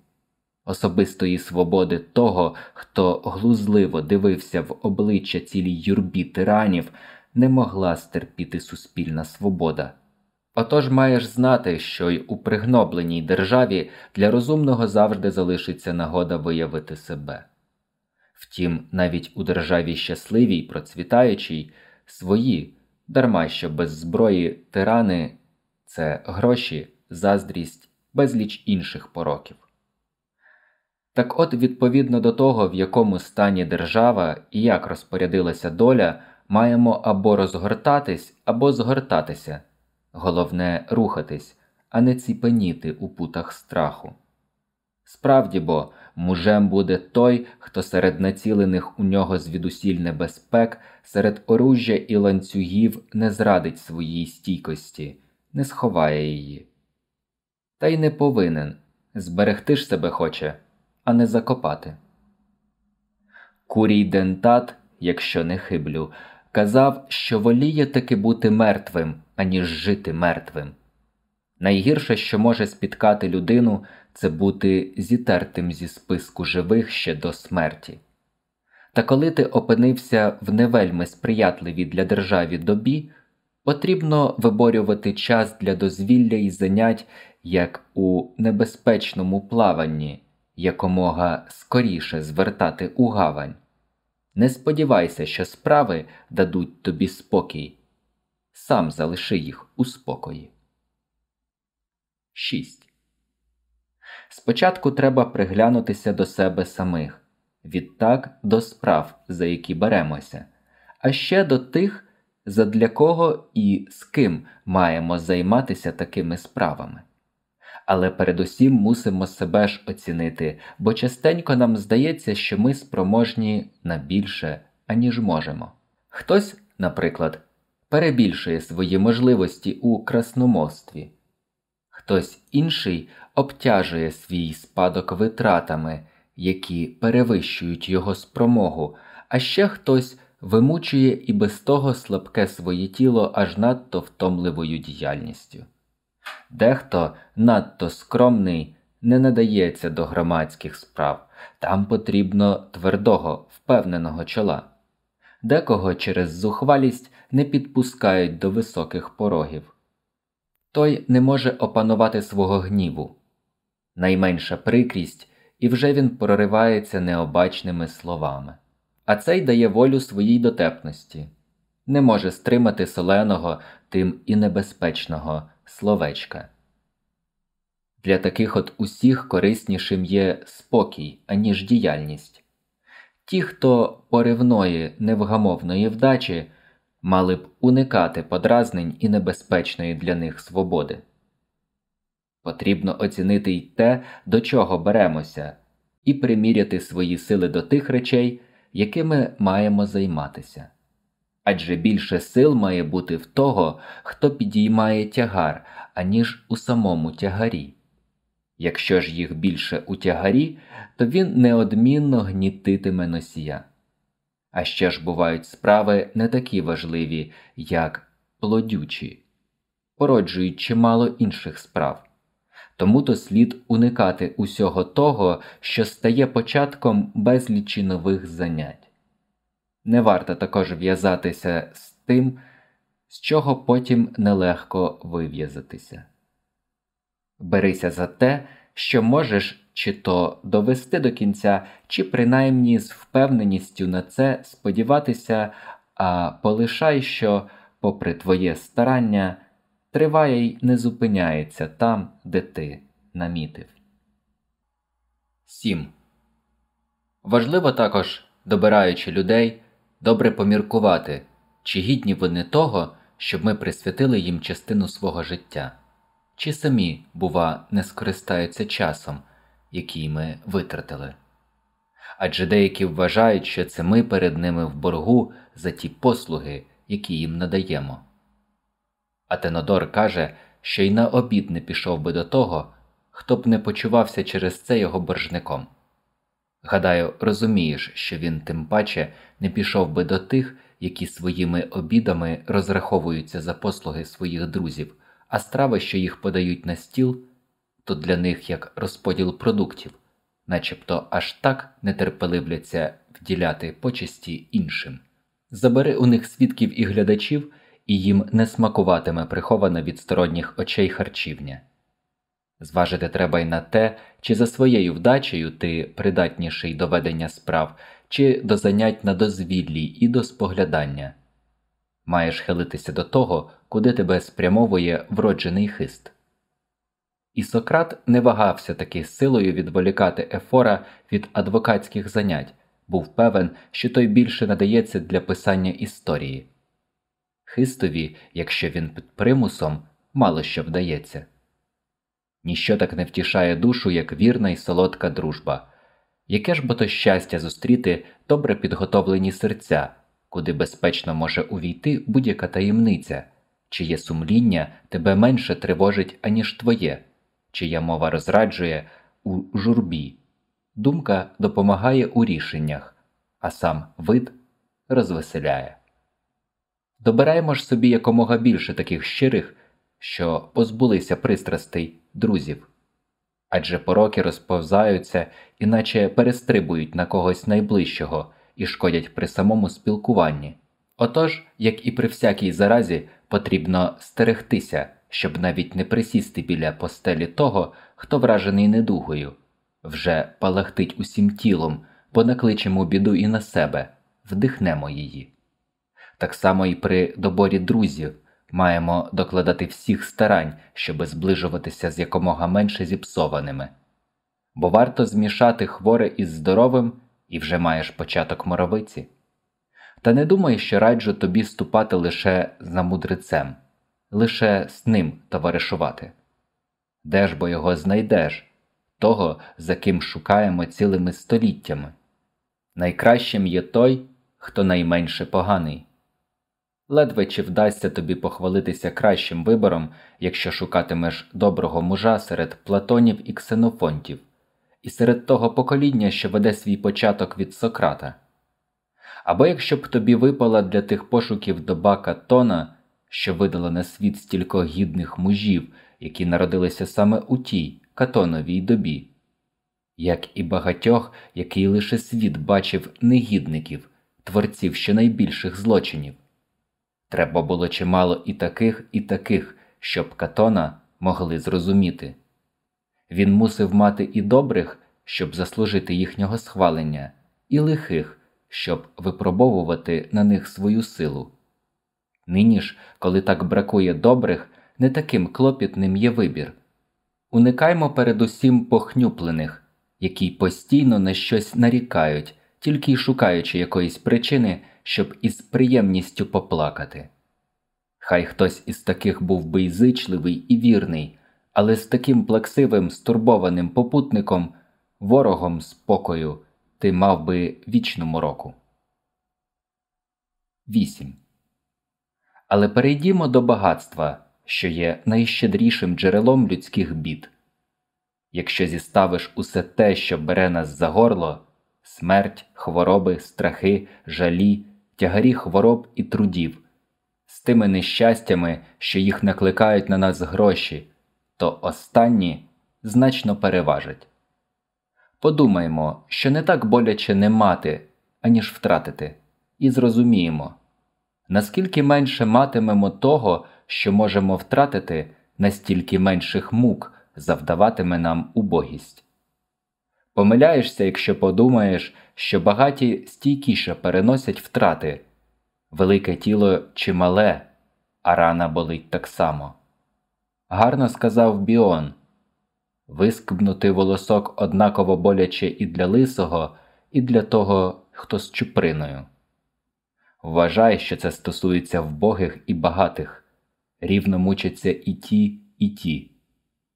Особистої свободи того, хто глузливо дивився в обличчя цілій юрбі тиранів, не могла стерпіти суспільна свобода. Отож маєш знати, що й у пригнобленій державі для розумного завжди залишиться нагода виявити себе. Втім, навіть у державі щасливій, процвітаючій, свої, дарма що без зброї тирани це гроші, заздрість, безліч інших пороків. Так от, відповідно до того, в якому стані держава і як розпорядилася доля, маємо або розгортатись, або згортатися, головне рухатись, а не ціпеніти у путах страху. Справді бо, мужем буде той, хто серед націлених у нього звідусіль небезпек, серед оружжя і ланцюгів не зрадить своїй стійкості, не сховає її. Та й не повинен зберегти ж себе хоче, а не закопати. Курій дентат, якщо не хиблю, казав, що воліє таки бути мертвим, аніж жити мертвим. Найгірше, що може спіткати людину, це бути зітертим зі списку живих ще до смерті. Та коли ти опинився в невельми сприятливій для державі добі, потрібно виборювати час для дозвілля і занять, як у небезпечному плаванні, якомога скоріше звертати у гавань. Не сподівайся, що справи дадуть тобі спокій, сам залиши їх у спокої. 6. Спочатку треба приглянутися до себе самих, відтак до справ, за які беремося, а ще до тих, задля кого і з ким маємо займатися такими справами. Але передусім мусимо себе ж оцінити, бо частенько нам здається, що ми спроможні на більше, аніж можемо. Хтось, наприклад, перебільшує свої можливості у красномовстві хтось інший обтяжує свій спадок витратами, які перевищують його спромогу, а ще хтось вимучує і без того слабке своє тіло аж надто втомливою діяльністю. Дехто надто скромний не надається до громадських справ, там потрібно твердого, впевненого чола. Декого через зухвалість не підпускають до високих порогів той не може опанувати свого гніву. Найменша прикрість, і вже він проривається необачними словами, а цей дає волю своїй дотепності, не може стримати соленого, тим і небезпечного словечка. Для таких от усіх кориснішим є спокій, аніж діяльність. Ті, хто поривної невгамовної вдачі мали б уникати подразнень і небезпечної для них свободи. Потрібно оцінити й те, до чого беремося, і приміряти свої сили до тих речей, якими маємо займатися. Адже більше сил має бути в того, хто підіймає тягар, аніж у самому тягарі. Якщо ж їх більше у тягарі, то він неодмінно гнітитиме носія. А ще ж бувають справи не такі важливі, як плодючі, породжують чимало інших справ. Тому то слід уникати усього того, що стає початком безлічі нових занять. Не варто також в'язатися з тим, з чого потім нелегко вив'язатися. Берися за те, що можеш чи то довести до кінця, чи принаймні з впевненістю на це сподіватися, а полишай, що, попри твоє старання, триває й не зупиняється там, де ти намітив. 7. Важливо також, добираючи людей, добре поміркувати, чи гідні вони того, щоб ми присвятили їм частину свого життя, чи самі, бува, не скористаються часом який ми витратили. Адже деякі вважають, що це ми перед ними в боргу за ті послуги, які їм надаємо. А Тенодор каже, що й на обід не пішов би до того, хто б не почувався через це його боржником. Гадаю, розумієш, що він тим паче не пішов би до тих, які своїми обідами розраховуються за послуги своїх друзів, а страви, що їх подають на стіл, то для них як розподіл продуктів, начебто аж так нетерпеливляться вділяти почесті іншим, Забери у них свідків і глядачів, і їм не смакуватиме прихована від сторонніх очей харчівня. Зважити треба й на те, чи за своєю вдачею ти придатніший до ведення справ, чи до занять на дозвіллі і до споглядання. Маєш хилитися до того, куди тебе спрямовує вроджений хист. І Сократ не вагався таки силою відволікати Ефора від адвокатських занять, був певен, що той більше надається для писання історії. Хистові, якщо він під примусом, мало що вдається. Ніщо так не втішає душу, як вірна і солодка дружба. Яке ж бо то щастя зустріти добре підготовлені серця, куди безпечно може увійти будь-яка таємниця, чиє сумління тебе менше тривожить, аніж твоє, чия мова розраджує у журбі, думка допомагає у рішеннях, а сам вид розвеселяє. Добираємо ж собі якомога більше таких щирих, що позбулися пристрастей друзів адже пороки розповзаються, іначе перестрибують на когось найближчого і шкодять при самому спілкуванні. Отож, як і при всякій заразі, потрібно стерегтися, щоб навіть не присісти біля постелі того, хто вражений недугою, вже палахтить усім тілом, бо накличемо біду і на себе, вдихнемо її. Так само і при доборі друзів маємо докладати всіх старань, щоби зближуватися з якомога менше зіпсованими, бо варто змішати хворе із здоровим і вже маєш початок моровиці. Та не думай, що раджу тобі ступати лише за мудрецем, лише з ним товаришувати. Де ж бо його знайдеш, того, за ким шукаємо цілими століттями. Найкращим є той, хто найменше поганий. Ледве чи вдасться тобі похвалитися кращим вибором, якщо шукатимеш доброго мужа серед платонів і ксенофонтів, і серед того покоління, що веде свій початок від Сократа. Або якщо б тобі випала для тих пошуків доба Катона, що видала на світ стільки гідних мужів, які народилися саме у тій Катоновій добі, як і багатьох, який лише світ бачив негідників, творців щонайбільших злочинів. Треба було чимало і таких, і таких, щоб Катона могли зрозуміти. Він мусив мати і добрих, щоб заслужити їхнього схвалення, і лихих, щоб випробовувати на них свою силу. Нині ж, коли так бракує добрих, не таким клопітним є вибір. Уникаймо передусім похнюплених, які постійно на щось нарікають, тільки й шукаючи якоїсь причини щоб із приємністю поплакати. Хай хтось із таких був би ізичливий і вірний, але з таким плаксивим, стурбованим попутником, ворогом спокою, ти мав би вічну мороку. 8. Але перейдімо до багатства, що є найщедрішим джерелом людських бід. Якщо зіставиш усе те, що бере нас за горло смерть, хвороби, страхи, жалі, тягарі хвороб і трудів, з тими нещастями, що їх накликають на нас гроші, то останні значно переважать. Подумаймо, що не так боляче не мати, аніж втратити, і зрозуміємо, наскільки менше матимемо того, що можемо втратити, настільки менших мук завдаватиме нам убогість. Помиляєшся, якщо подумаєш, що багаті стійкіше переносять втрати, велике тіло чимале, а рана болить так само. Гарно сказав Біон вискбнути волосок однаково боляче і для лисого, і для того, хто з чуприною. Вважай, що це стосується вбогих і багатих, рівно мучаться і ті, і ті,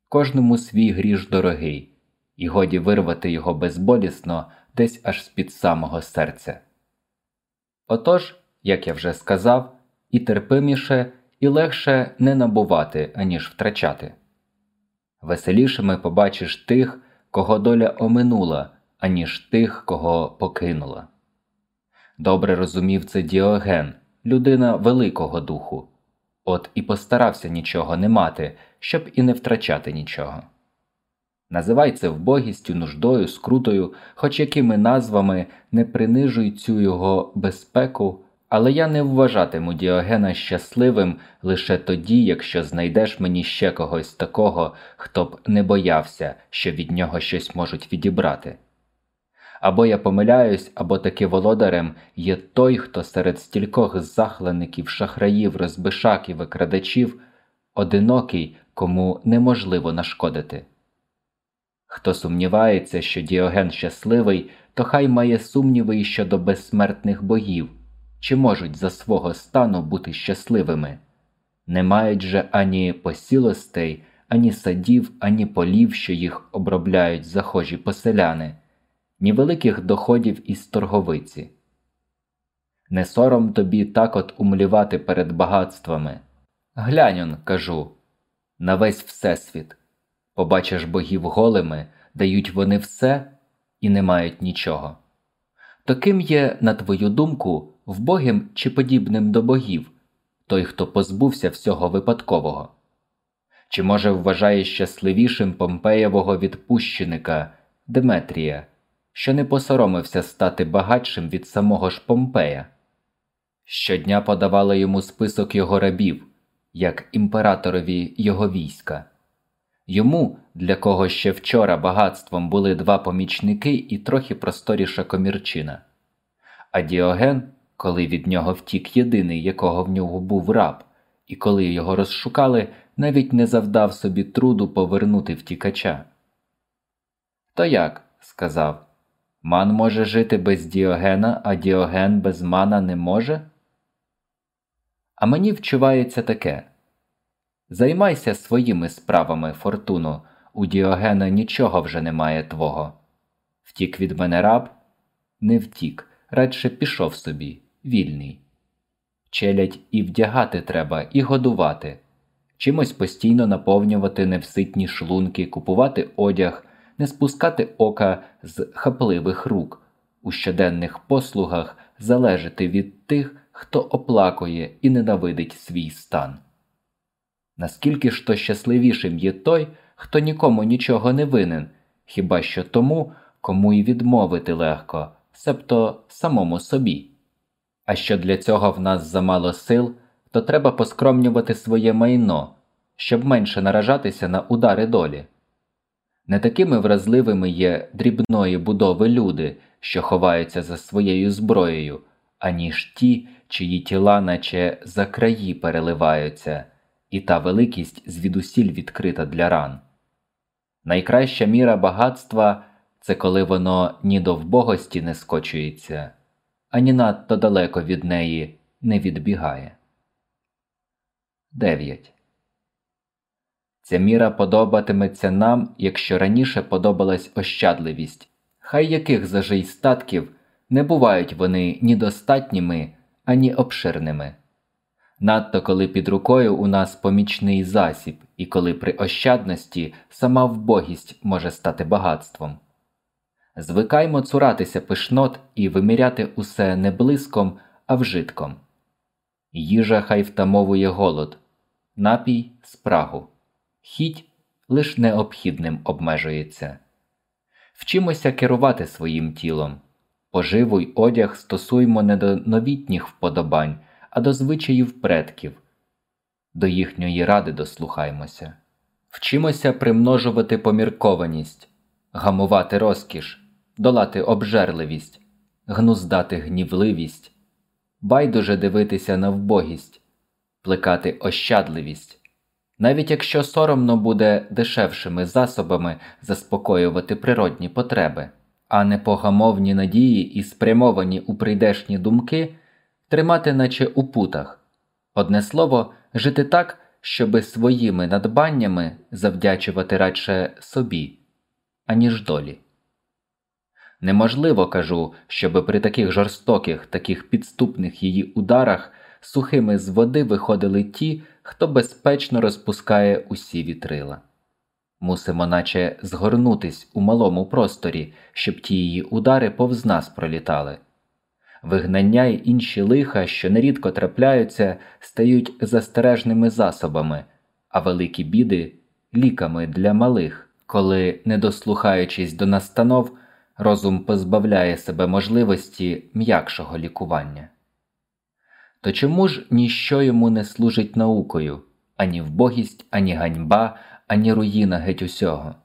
кожному свій гріш дорогий і годі вирвати його безболісно десь аж з під самого серця. Отож, як я вже сказав, і терпиміше, і легше не набувати, аніж втрачати. Веселішими побачиш тих, кого доля оминула, аніж тих, кого покинула. Добре розумів це Діоген, людина великого духу, от і постарався нічого не мати, щоб і не втрачати нічого. Називай це вбогістю, нуждою, скрутою, хоч якими назвами не принижуй цю його безпеку, Але я не вважатиму Діогена щасливим лише тоді, якщо знайдеш мені ще когось такого, хто б не боявся, що від нього щось можуть відібрати. Або я помиляюсь, або таки володарем є той, хто серед стількох захлеників, шахраїв, розбишаків і крадачів одинокий, кому неможливо нашкодити. Хто сумнівається, що Діоген щасливий, то хай має сумніви щодо безсмертних богів, чи можуть за свого стану бути щасливими, не мають же ані посілостей, ані садів, ані полів, що їх обробляють захожі поселяни, ні великих доходів із торговиці. Не сором тобі так от умлівати перед багатствами. Глянь, кажу, на весь Всесвіт. Побачиш богів голими, дають вони все і не мають нічого. То ким є, на твою думку, вбогим чи подібним до богів, той, хто позбувся всього випадкового? Чи, може, вважає щасливішим Помпеєвого відпущеника Деметрія, що не посоромився стати багатшим від самого ж Помпея? Щодня подавали йому список його рабів, як імператорові його війська. Йому, для кого ще вчора багатством були два помічники і трохи просторіша комірчина. А Діоген, коли від нього втік єдиний, якого в нього був раб, і коли його розшукали, навіть не завдав собі труду повернути втікача. То як? сказав Ман може жити без Діогена, а Діоген без мана не може? А мені вчувається таке Займайся своїми справами, Фортуно, у Діогена нічого вже немає твого. Втік від мене раб? Не втік, радше пішов собі, вільний. Челядь і вдягати треба, і годувати, чимось постійно наповнювати невситні шлунки, купувати одяг, не спускати ока з хапливих рук, у щоденних послугах залежати від тих, хто оплакує і ненавидить свій стан. Наскільки ж то щасливішим є той, хто нікому нічого не винен, хіба що тому, кому й відмовити легко, себто самому собі. А що для цього в нас замало сил, то треба поскромнювати своє майно, щоб менше наражатися на удари долі. Не такими вразливими є дрібної будови люди, що ховаються за своєю зброєю, аніж ті, чиї тіла наче за краї переливаються і та великість звідусіль відкрита для ран. Найкраща міра багатства це коли воно ні до вбогості не скочується, ані надто далеко від неї не відбігає. 9. Ця міра подобатиметься нам, якщо раніше подобалась ощадливість, хай яких зажий статків не бувають вони ні достатніми, ані обширними надто коли під рукою у нас помічний засіб, і коли при ощадності сама вбогість може стати багатством. Звикаймо цуратися пишнот і виміряти усе не блиском, а вжитком. Їжа хай втамовує голод, напій спрагу, хіть лиш необхідним обмежується. Вчимося керувати своїм тілом, поживу й одяг стосуймо не до новітніх вподобань, а до звичаїв предків. До їхньої ради дослухаймося, вчимося примножувати поміркованість, гамувати розкіш, долати обжерливість, гнуздати гнівливість, байдуже дивитися на вбогість, плекати ощадливість. Навіть якщо соромно буде дешевшими засобами заспокоювати природні потреби, а не погамовні надії і спрямовані у прийдешні думки тримати, наче у путах, одне слово, жити так, щоби своїми надбаннями завдячувати радше собі, аніж долі. Неможливо кажу, щоби при таких жорстоких, таких підступних її ударах сухими з води виходили ті, хто безпечно розпускає усі вітрила. Мусимо наче згорнутись у малому просторі, щоб ті її удари повз нас пролітали вигнання й інші лиха, що нерідко трапляються, стають застережними засобами, а великі біди ліками для малих, коли, не дослухаючись до настанов, розум позбавляє себе можливості м'якшого лікування. то чому ж ніщо йому не служить наукою ані вбогість, ані ганьба, ані руїна геть усього?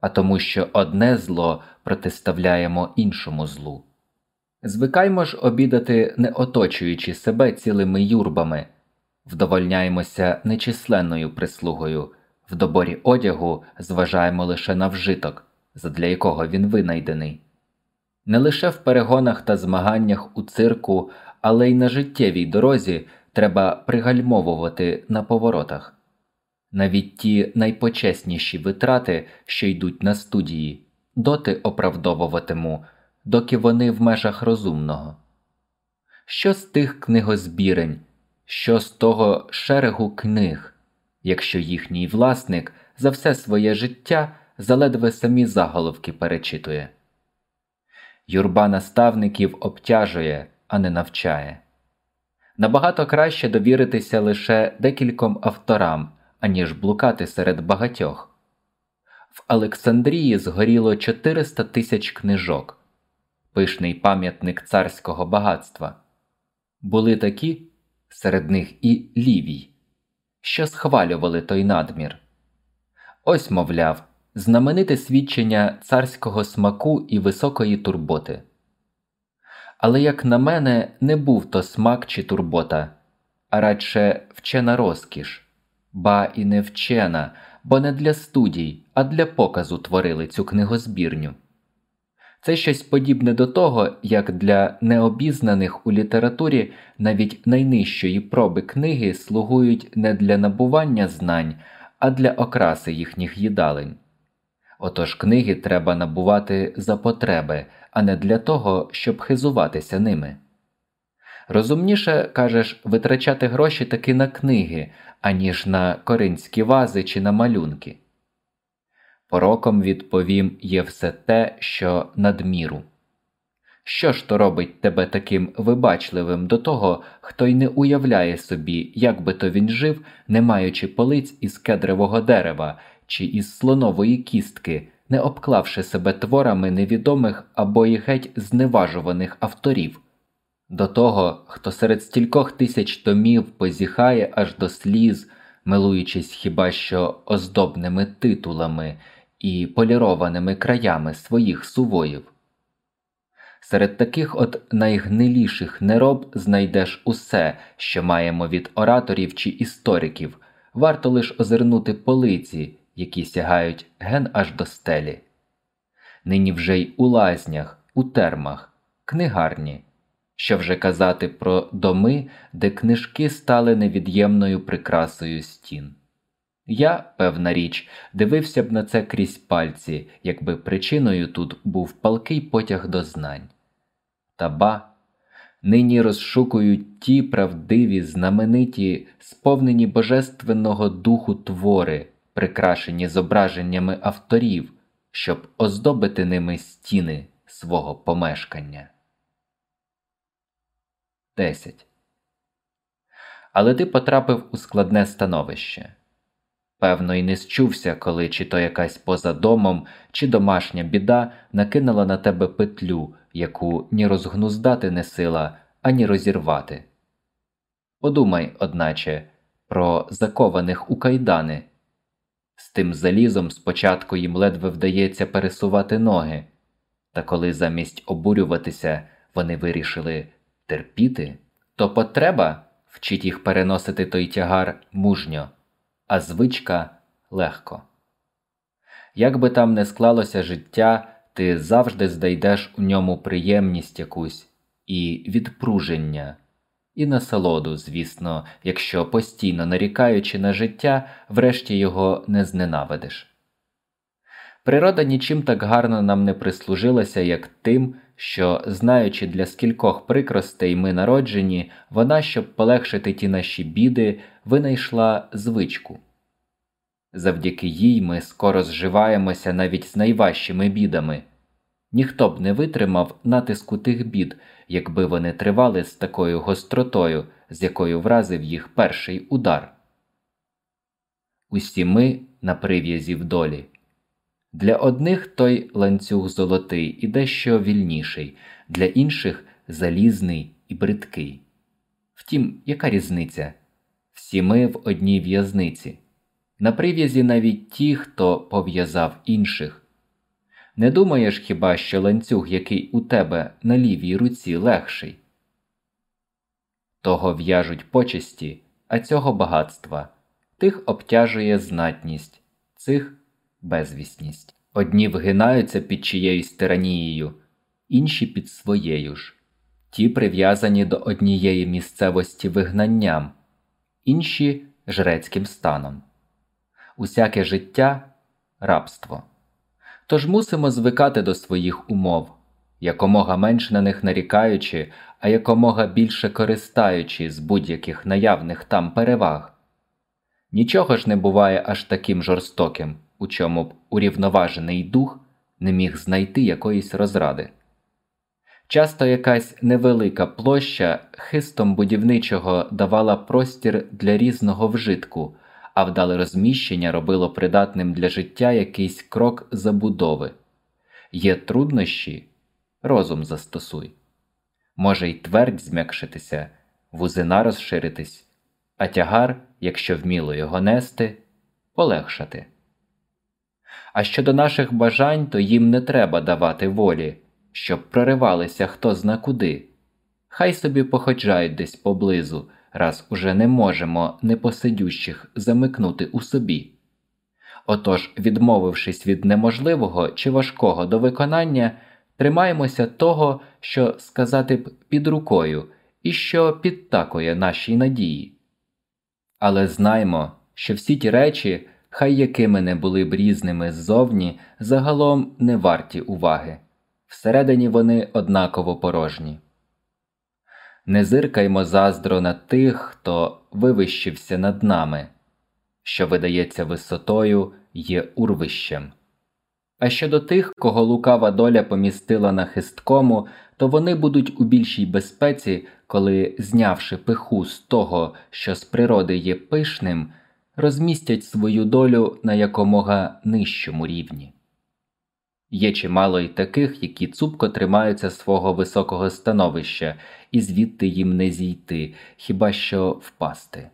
А тому, що одне зло протиставляємо іншому злу. Звикаймо ж обідати, не оточуючи себе цілими юрбами, вдовольняємося нечисленною прислугою, в доборі одягу зважаємо лише на вжиток, задля якого він винайдений. Не лише в перегонах та змаганнях у цирку, але й на життєвій дорозі треба пригальмовувати на поворотах. Навіть ті найпочесніші витрати, що йдуть на студії, доти оправдовуватиму, доки вони в межах розумного. Що з тих книгозбірень, що з того шерегу книг, якщо їхній власник за все своє життя заледве самі заголовки перечитує? Юрба наставників обтяжує, а не навчає. Набагато краще довіритися лише декільком авторам, аніж блукати серед багатьох. В Олександрії згоріло 400 тисяч книжок, пишний пам'ятник царського багатства. Були такі, серед них і лівій, що схвалювали той надмір. Ось, мовляв, знамените свідчення царського смаку і високої турботи. Але, як на мене, не був то смак чи турбота, а радше вчена розкіш, ба і не вчена, бо не для студій, а для показу творили цю книгозбірню. Це щось подібне до того, як для необізнаних у літературі навіть найнижчої проби книги слугують не для набування знань, а для окраси їхніх їдалень. Отож книги треба набувати за потреби, а не для того, щоб хизуватися ними. Розумніше, кажеш, витрачати гроші таки на книги, аніж на коринські вази чи на малюнки. Пороком відповім є все те, що надміру. Що ж то робить тебе таким вибачливим до того, хто й не уявляє собі, як би то він жив, не маючи полиць із кедрового дерева чи із слонової кістки, не обклавши себе творами невідомих або й геть зневажуваних авторів, до того, хто серед стількох тисяч томів позіхає аж до сліз, милуючись хіба що оздобними титулами і полірованими краями своїх сувоїв. Серед таких от найгниліших нероб знайдеш усе, що маємо від ораторів чи істориків, варто лиш озирнути полиці, які сягають ген аж до стелі. Нині вже й у лазнях, у термах, книгарні, що вже казати про доми, де книжки стали невід'ємною прикрасою стін. Я, певна річ, дивився б на це крізь пальці, якби причиною тут був палкий потяг до знань. Та ба, нині розшукують ті правдиві, знамениті, сповнені божественного духу твори, прикрашені зображеннями авторів, щоб оздобити ними стіни свого помешкання. 10. Але ти потрапив у складне становище. Певно, й не счувся, коли чи то якась поза домом, чи домашня біда накинула на тебе петлю, яку ні розгнуздати не сила, ані розірвати. Подумай, одначе, про закованих у кайдани. З тим залізом спочатку їм ледве вдається пересувати ноги, та коли замість обурюватися вони вирішили терпіти, то потреба вчить їх переносити той тягар мужньо а звичка легко. Як би там не склалося життя, ти завжди знайдеш у ньому приємність якусь і відпруження, і насолоду, звісно, якщо постійно нарікаючи на життя, врешті його не зненавидиш. Природа нічим так гарно нам не прислужилася, як тим, що, знаючи, для скількох прикростей ми народжені, вона, щоб полегшити ті наші біди, винайшла звичку. Завдяки їй ми скоро зживаємося навіть з найважчими бідами. Ніхто б не витримав натиску тих бід, якби вони тривали з такою гостротою, з якою вразив їх перший удар. Усі ми на прив'язі в долі. Для одних той ланцюг золотий і дещо вільніший, для інших залізний і бридкий. Втім, яка різниця? Всі ми в одній в'язниці. На прив'язі навіть ті, хто пов'язав інших. Не думаєш хіба, що ланцюг, який у тебе на лівій руці легший? Того в'яжуть почесті, а цього багатства, тих обтяжує знатність, цих безвісність. Одні вгинаються під чиєюсь тиранією, інші під своєю ж, ті прив'язані до однієї місцевості вигнанням, інші жрецьким станом. Усяке життя рабство. Тож мусимо звикати до своїх умов, якомога менше на них нарікаючи, а якомога більше користаючи з будь-яких наявних там переваг. Нічого ж не буває аж таким жорстоким, у чому б урівноважений дух не міг знайти якоїсь розради. Часто якась невелика площа хистом будівничого давала простір для різного вжитку, а вдале розміщення робило придатним для життя якийсь крок забудови. Є труднощі, розум застосуй. Може й твердь зм'якшитися, вузина розширитись, а тягар, якщо вміло його нести, полегшати. А щодо наших бажань, то їм не треба давати волі, щоб проривалися хто зна куди. Хай собі походжають десь поблизу, раз уже не можемо непосидющих замикнути у собі. Отож, відмовившись від неможливого чи важкого до виконання, тримаємося того, що сказати б під рукою і що підтакує нашій надії. Але знаймо, що всі ті речі, хай якими не були б різними ззовні, загалом не варті уваги всередині вони однаково порожні. Не зиркаймо заздро на тих, хто вивищився над нами, що видається висотою, є урвищем. А щодо тих, кого лукава доля помістила на хисткому, то вони будуть у більшій безпеці, коли, знявши пиху з того, що з природи є пишним, розмістять свою долю на якомога нижчому рівні. Є чимало й таких, які цупко тримаються свого високого становища, і звідти їм не зійти, хіба що впасти.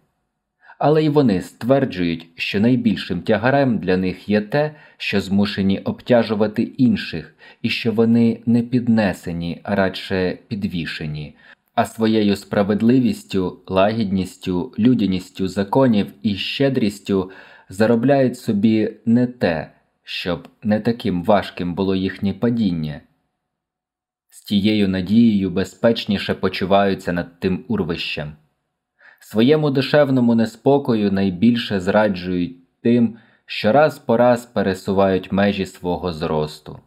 Але й вони стверджують, що найбільшим тягарем для них є те, що змушені обтяжувати інших, і що вони не піднесені, а радше підвішені, а своєю справедливістю, лагідністю, людяністю законів і щедрістю заробляють собі не те щоб не таким важким було їхнє падіння. Тією надією безпечніше почуваються над тим урвищем. Своєму душевному неспокою найбільше зраджують тим, що раз по раз пересувають межі свого зросту.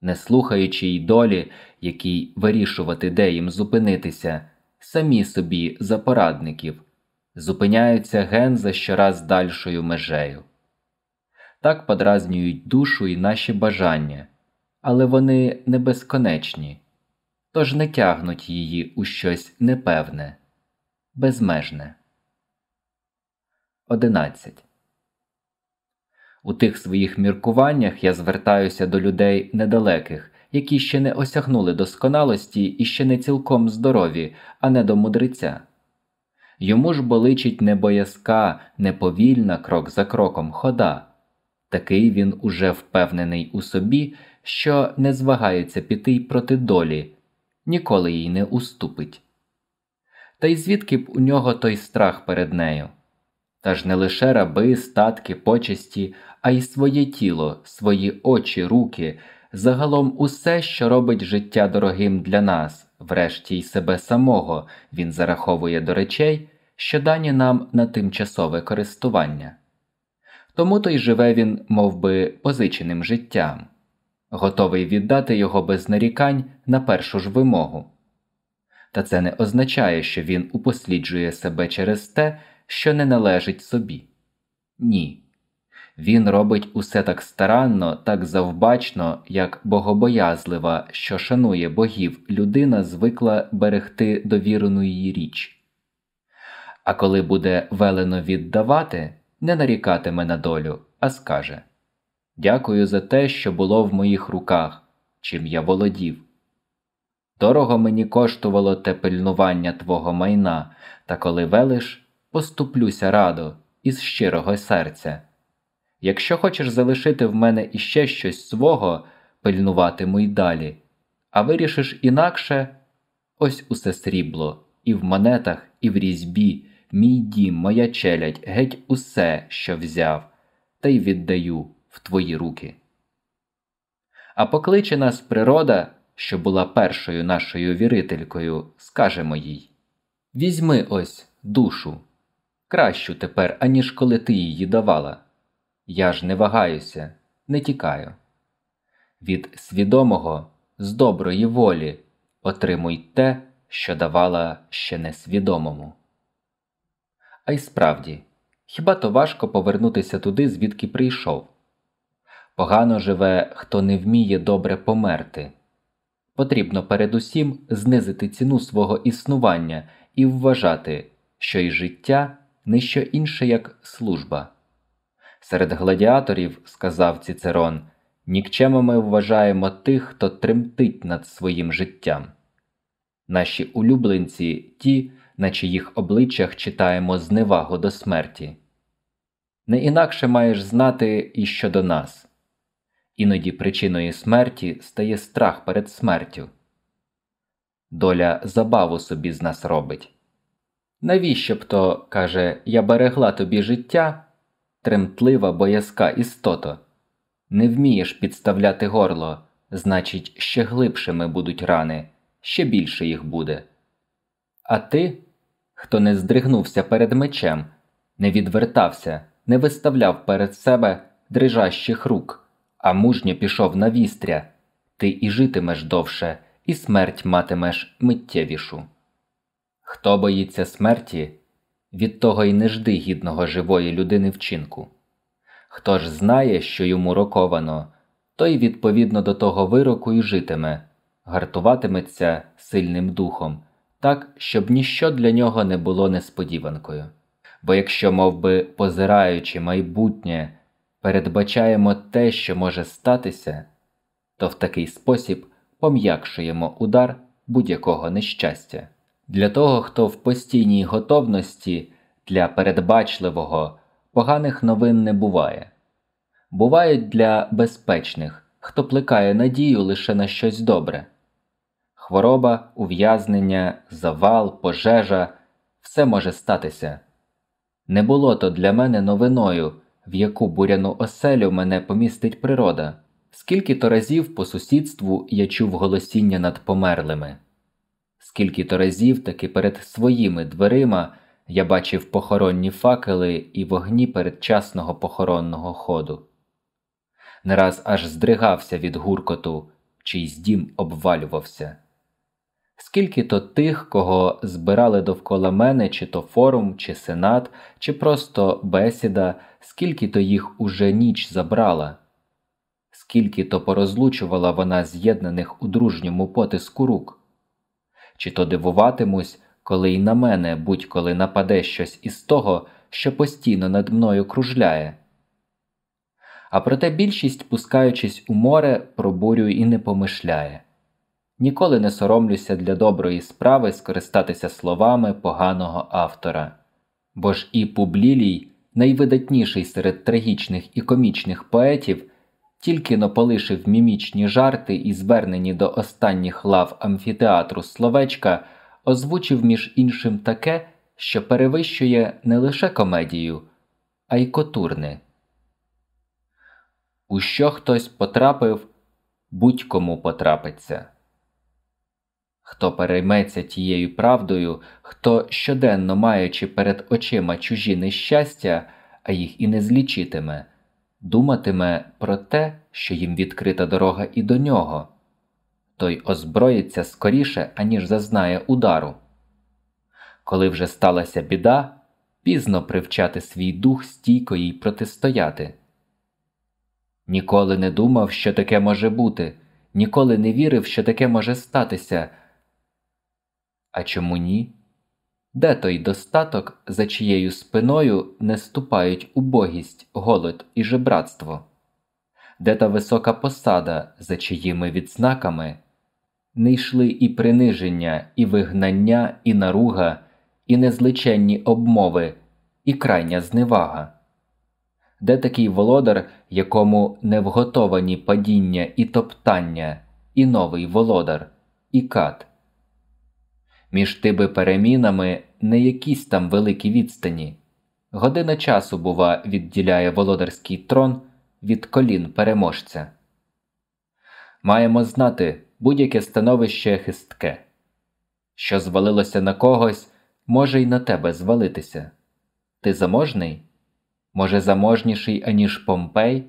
Не слухаючи й долі, якій вирішувати, де їм зупинитися, самі собі за порадників, зупиняються ген за щораз дальшою межею так подразнюють душу і наші бажання, але вони не безконечні, тож не тягнуть її у щось непевне, безмежне. 11. У тих своїх міркуваннях я звертаюся до людей недалеких, які ще не осягнули досконалості і ще не цілком здорові, а не до мудреця. Йому ж боличить не боязка, неповільна крок за кроком хода, Такий він уже впевнений у собі, що не звагається піти й проти долі, ніколи їй не уступить. Та й звідки б у нього той страх перед нею? Та ж не лише раби, статки, почесті, а й своє тіло, свої очі, руки, загалом усе, що робить життя дорогим для нас, врешті й себе самого він зараховує до речей, що дані нам на тимчасове користування тому то й живе він мов би, позиченим життям, готовий віддати його без нарікань на першу ж вимогу. Та це не означає, що він упосліджує себе через те, що не належить собі. Ні. Він робить усе так старанно, так завбачно, як богобоязлива, що шанує богів, людина звикла берегти довірену її річ. А коли буде велено віддавати, не нарікатиме на долю, а скаже Дякую за те, що було в моїх руках, чим я володів. Дорого мені коштувало те пильнування твого майна, та коли велиш, поступлюся радо, із щирого серця. Якщо хочеш залишити в мене іще щось свого, пильнуватиму й далі, а вирішиш інакше ось усе срібло, і в монетах, і в різьбі, мій дім, моя челядь, геть усе, що взяв, та й віддаю в твої руки. А покличе нас природа, що була першою нашою вірителькою, скажемо їй Візьми ось душу, кращу тепер, аніж коли ти її давала. Я ж не вагаюся, не тікаю. Від свідомого, з доброї волі отримуй те, що давала ще несвідомому. А й справді, хіба то важко повернутися туди, звідки прийшов? Погано живе, хто не вміє добре померти. Потрібно передусім знизити ціну свого існування і вважати, що й життя не що інше, як служба. Серед гладіаторів, сказав Цицерон, нікчемами вважаємо тих, хто тремтить над своїм життям. Наші улюбленці ті, на чиїх обличчях читаємо зневагу до смерті. Не інакше маєш знати і щодо нас. Іноді причиною смерті стає страх перед смертю. Доля забаву собі з нас робить. Навіщо б то, каже, я берегла тобі життя, тремтлива боязка істото, не вмієш підставляти горло, значить, ще глибшими будуть рани, ще більше їх буде. А ти, хто не здригнувся перед мечем, не відвертався, не виставляв перед себе дрижащих рук, а мужньо пішов на вістря, ти і житимеш довше, і смерть матимеш миттєвішу. Хто боїться смерті, від того й не жди гідного живої людини вчинку. Хто ж знає, що йому роковано, той відповідно до того вироку й житиме, гартуватиметься сильним духом, так, щоб ніщо для нього не було несподіванкою. Бо якщо, мов би, позираючи майбутнє, передбачаємо те, що може статися, то в такий спосіб пом'якшуємо удар будь-якого нещастя. Для того, хто в постійній готовності для передбачливого, поганих новин не буває. Бувають для безпечних, хто плекає надію лише на щось добре. Хвороба, ув'язнення, завал, пожежа все може статися. Не було то для мене новиною, в яку буряну оселю мене помістить природа, скільки то разів по сусідству я чув голосіння над померлими скільки то разів таки перед своїми дверима я бачив похоронні факели і вогні передчасного похоронного ходу. Не раз аж здригався від гуркоту, чийсь дім обвалювався. Скільки то тих, кого збирали довкола мене, чи то форум, чи сенат, чи просто бесіда, скільки то їх уже ніч забрала, скільки то порозлучувала вона з'єднаних у дружньому потиску рук чи то дивуватимусь, коли й на мене будь-коли нападе щось із того, що постійно над мною кружляє. А проте більшість, пускаючись у море, пробурює і не помишляє. Ніколи не соромлюся для доброї справи скористатися словами поганого автора, бо ж і Публілій, найвидатніший серед трагічних і комічних поетів, тільки но полишив мімічні жарти і звернені до останніх лав амфітеатру словечка, озвучив між іншим таке, що перевищує не лише комедію, а й котурни. У що хтось потрапив, будь-кому потрапиться. Хто перейметься тією правдою, хто щоденно маючи перед очима чужі нещастя, а їх і не злічитиме, думатиме про те, що їм відкрита дорога і до нього, той озброїться скоріше, аніж зазнає удару. Коли вже сталася біда, пізно привчати свій дух стійко їй протистояти. Ніколи не думав, що таке може бути, ніколи не вірив, що таке може статися. А чому ні? Де той достаток, за чиєю спиною не ступають убогість, голод і жебратство? Де та висока посада, за чиїми відзнаками не йшли і приниження, і вигнання, і наруга, і незличенні обмови, і крайня зневага. Де такий володар, якому не вготовані падіння і топтання, і новий володар, і кат. Між тими перемінами не якісь там великі відстані. Година часу, бува, відділяє володарський трон від колін переможця. Маємо знати будь-яке становище хистке, що звалилося на когось, може й на тебе звалитися. Ти заможний? Може, заможніший, аніж Помпей?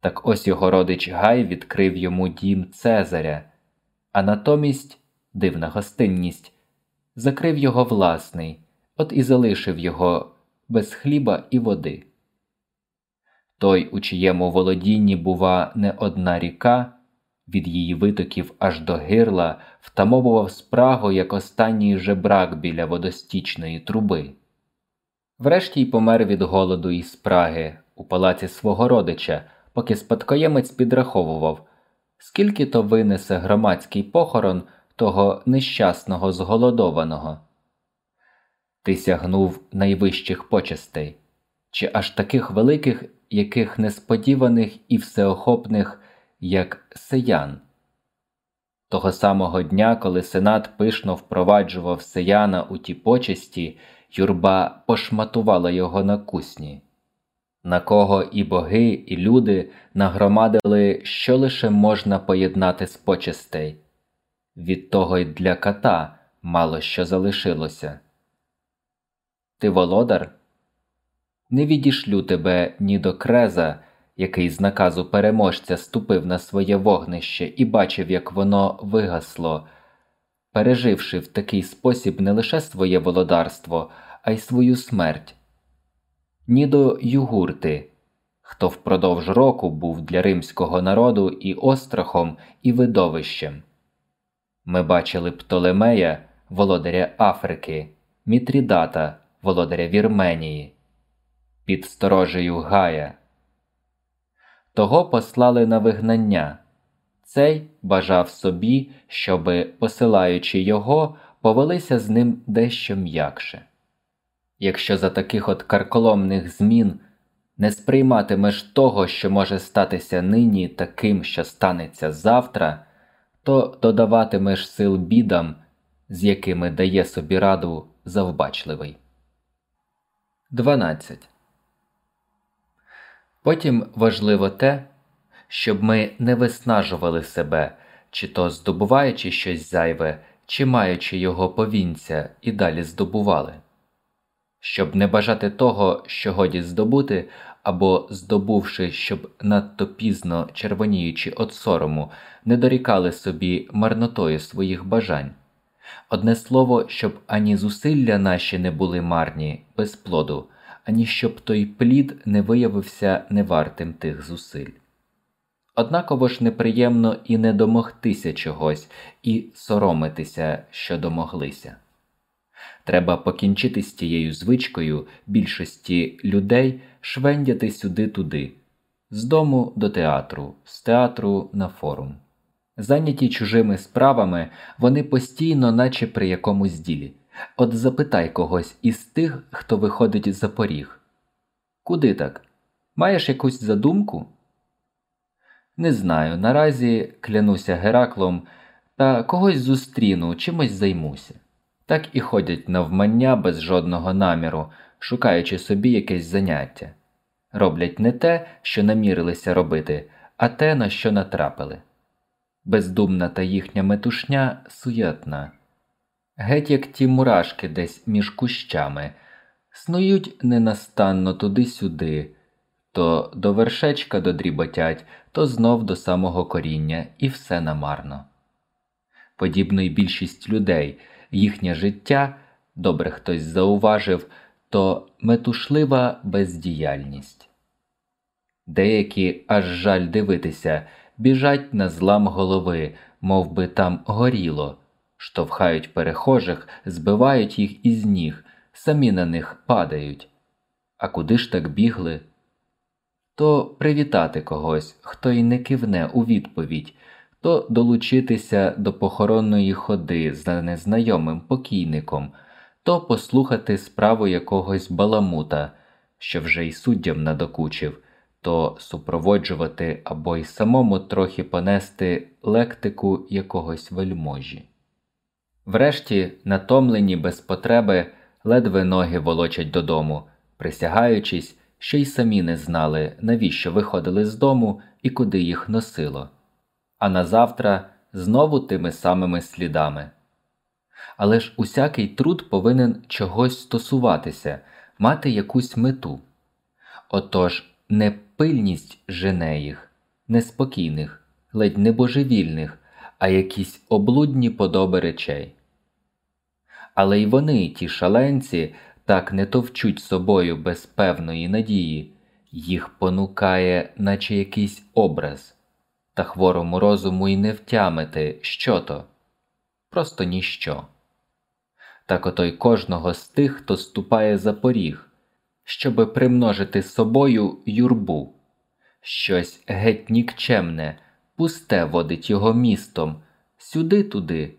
Так ось його родич Гай відкрив йому дім Цезаря, а натомість дивна гостинність, закрив його власний, от і залишив його без хліба і води. Той, у чиєму володінні, бува, не одна ріка, від її витоків аж до гирла, втамовував спрагу, як останній жебрак біля водостічної труби. Врешті й помер від голоду і спраги у палаці свого родича, поки спадкоємець підраховував, скільки то винесе громадський похорон того нещасного зголодованого. Ти сягнув найвищих почестей, чи аж таких великих, яких несподіваних і всеохопних, як Сиян. Того самого дня, коли сенат пишно впроваджував Сияна у ті почесті, юрба пошматувала його на кусні, на кого і боги, і люди нагромадили, що лише можна поєднати з почестей. Від того й для кота мало що залишилося. Ти володар? Не відішлю тебе ні до креза, який з наказу переможця ступив на своє вогнище і бачив, як воно вигасло, переживши в такий спосіб не лише своє володарство, а й свою смерть, ні до югурти, хто впродовж року був для римського народу і острахом, і видовищем. Ми бачили Птолемея, володаря Африки, Мітрідата, володаря Вірменії, під сторожею Гая. Того послали на вигнання. Цей бажав собі, щоби, посилаючи його, повелися з ним дещо м'якше. Якщо за таких от карколомних змін не сприйматимеш того, що може статися нині таким, що станеться завтра то додаватимеш сил бідам, з якими дає собі раду завбачливий. 12. Потім важливо те, щоб ми не виснажували себе, чи то здобуваючи щось зайве, чи маючи його повінця і далі здобували, щоб не бажати того, що годі здобути, або здобувши, щоб надто пізно червоніючи від сорому, не дорікали собі марнотою своїх бажань. Одне слово, щоб ані зусилля наші не були марні, без плоду, ані щоб той плід не виявився невартим тих зусиль. Однаково ж неприємно і не домогтися чогось, і соромитися, що домоглися. Треба покінчити з тією звичкою більшості людей швендяти сюди-туди, з дому до театру, з театру на форум. Зайняті чужими справами, вони постійно, наче при якомусь ділі. От запитай когось із тих, хто виходить за поріг. Куди так? Маєш якусь задумку? Не знаю. Наразі клянуся Гераклом, та когось зустріну, чимось займуся. Так і ходять навмання без жодного наміру, шукаючи собі якесь заняття. Роблять не те, що намірилися робити, а те, на що натрапили бездумна та їхня метушня суєтна, геть як ті мурашки десь між кущами, снують ненастанно туди-сюди, то до вершечка додріботять, то знов до самого коріння, і все намарно. Подібно й більшість людей, їхнє життя, добре хтось зауважив, то метушлива бездіяльність. Деякі аж жаль дивитися біжать на злам голови, мов би там горіло, штовхають перехожих, збивають їх із ніг, самі на них падають. А куди ж так бігли? То привітати когось, хто й не кивне у відповідь, то долучитися до похоронної ходи за незнайомим покійником, то послухати справу якогось баламута, що вже й суддям надокучив, то супроводжувати або й самому трохи понести лектику якогось вельможі. Врешті, натомлені без потреби, ледве ноги волочать додому, присягаючись, що й самі не знали, навіщо виходили з дому і куди їх носило, а назавтра знову тими самими слідами. Але ж усякий труд повинен чогось стосуватися, мати якусь мету. Отож, не пильність жене їх, неспокійних, ледь не божевільних, а якісь облудні подоби речей. Але й вони, ті шаленці, так не товчуть собою без певної надії, їх понукає, наче якийсь образ, та хворому розуму й не втямити, що то, просто ніщо. Так ото й кожного з тих, хто ступає за поріг, щоби примножити собою юрбу, щось геть нікчемне, пусте водить його містом, сюди туди,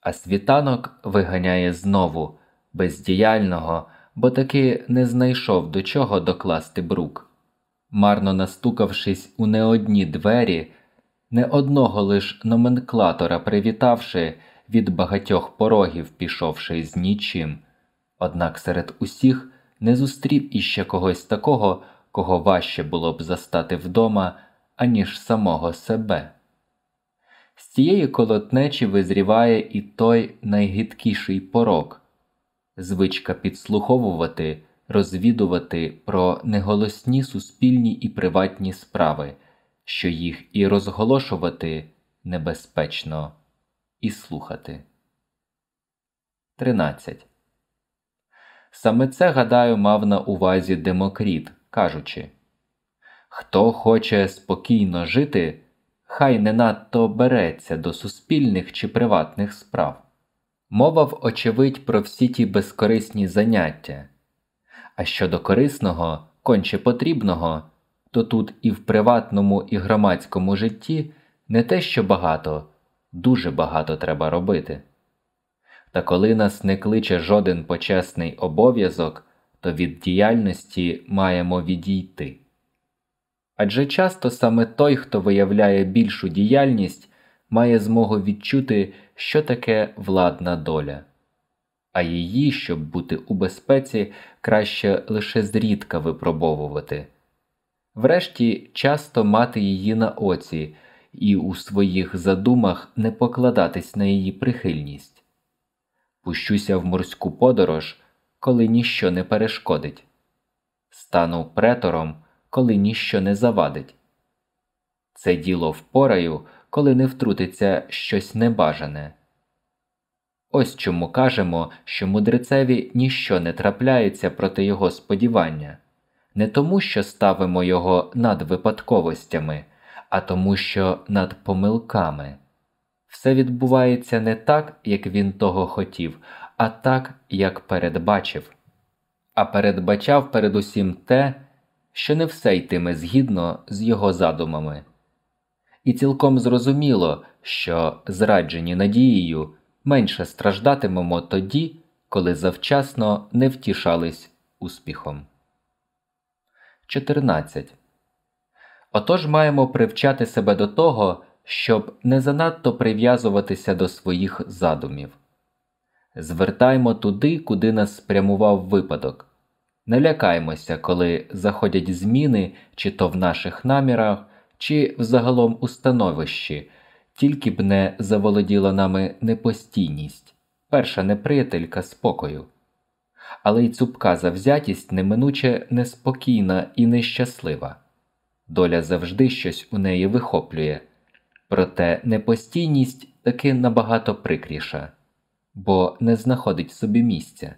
а світанок виганяє знову, бездіяльного, бо таки не знайшов до чого докласти брук. Марно настукавшись у не одні двері, не одного лиш номенклатора привітавши, від багатьох порогів пішовши з нічим, однак серед усіх не зустрів іще когось такого, кого важче було б застати вдома, аніж самого себе. З цієї колотнечі визріває і той найгидкіший порок звичка підслуховувати, розвідувати про неголосні суспільні і приватні справи, що їх і розголошувати небезпечно, і слухати. 13. Саме це, гадаю, мав на увазі Демокріт, кажучи Хто хоче спокійно жити, хай не надто береться до суспільних чи приватних справ. Мовав, очевидь, про всі ті безкорисні заняття. А щодо корисного, конче потрібного, то тут і в приватному, і громадському житті не те, що багато, дуже багато треба робити. Та коли нас не кличе жоден почесний обов'язок, то від діяльності маємо відійти. Адже часто саме той, хто виявляє більшу діяльність, має змогу відчути, що таке владна доля, а її, щоб бути у безпеці, краще лише зрідка випробовувати. Врешті часто мати її на оці і у своїх задумах не покладатись на її прихильність. Пущуся в морську подорож, коли ніщо не перешкодить, стану претором, коли ніщо не завадить. Це діло впораю, коли не втрутиться щось небажане. Ось чому кажемо, що мудрецеві ніщо не трапляється проти його сподівання, не тому, що ставимо його над випадковостями, а тому, що над помилками. Все відбувається не так, як він того хотів, а так, як передбачив. А передбачав передусім те, що не все йтиме згідно з його задумами і цілком зрозуміло, що, зраджені надією, менше страждатимемо тоді, коли завчасно не втішались успіхом. 14. Отож маємо привчати себе до того, щоб не занадто прив'язуватися до своїх задумів. Звертаймо туди, куди нас спрямував випадок. Не лякаймося, коли заходять зміни, чи то в наших намірах, чи взагалом у становищі, тільки б не заволоділа нами непостійність, перша неприятелька спокою. Але й цупка завзятість неминуче неспокійна і нещаслива. Доля завжди щось у неї вихоплює, проте непостійність таки набагато прикріша, бо не знаходить собі місця.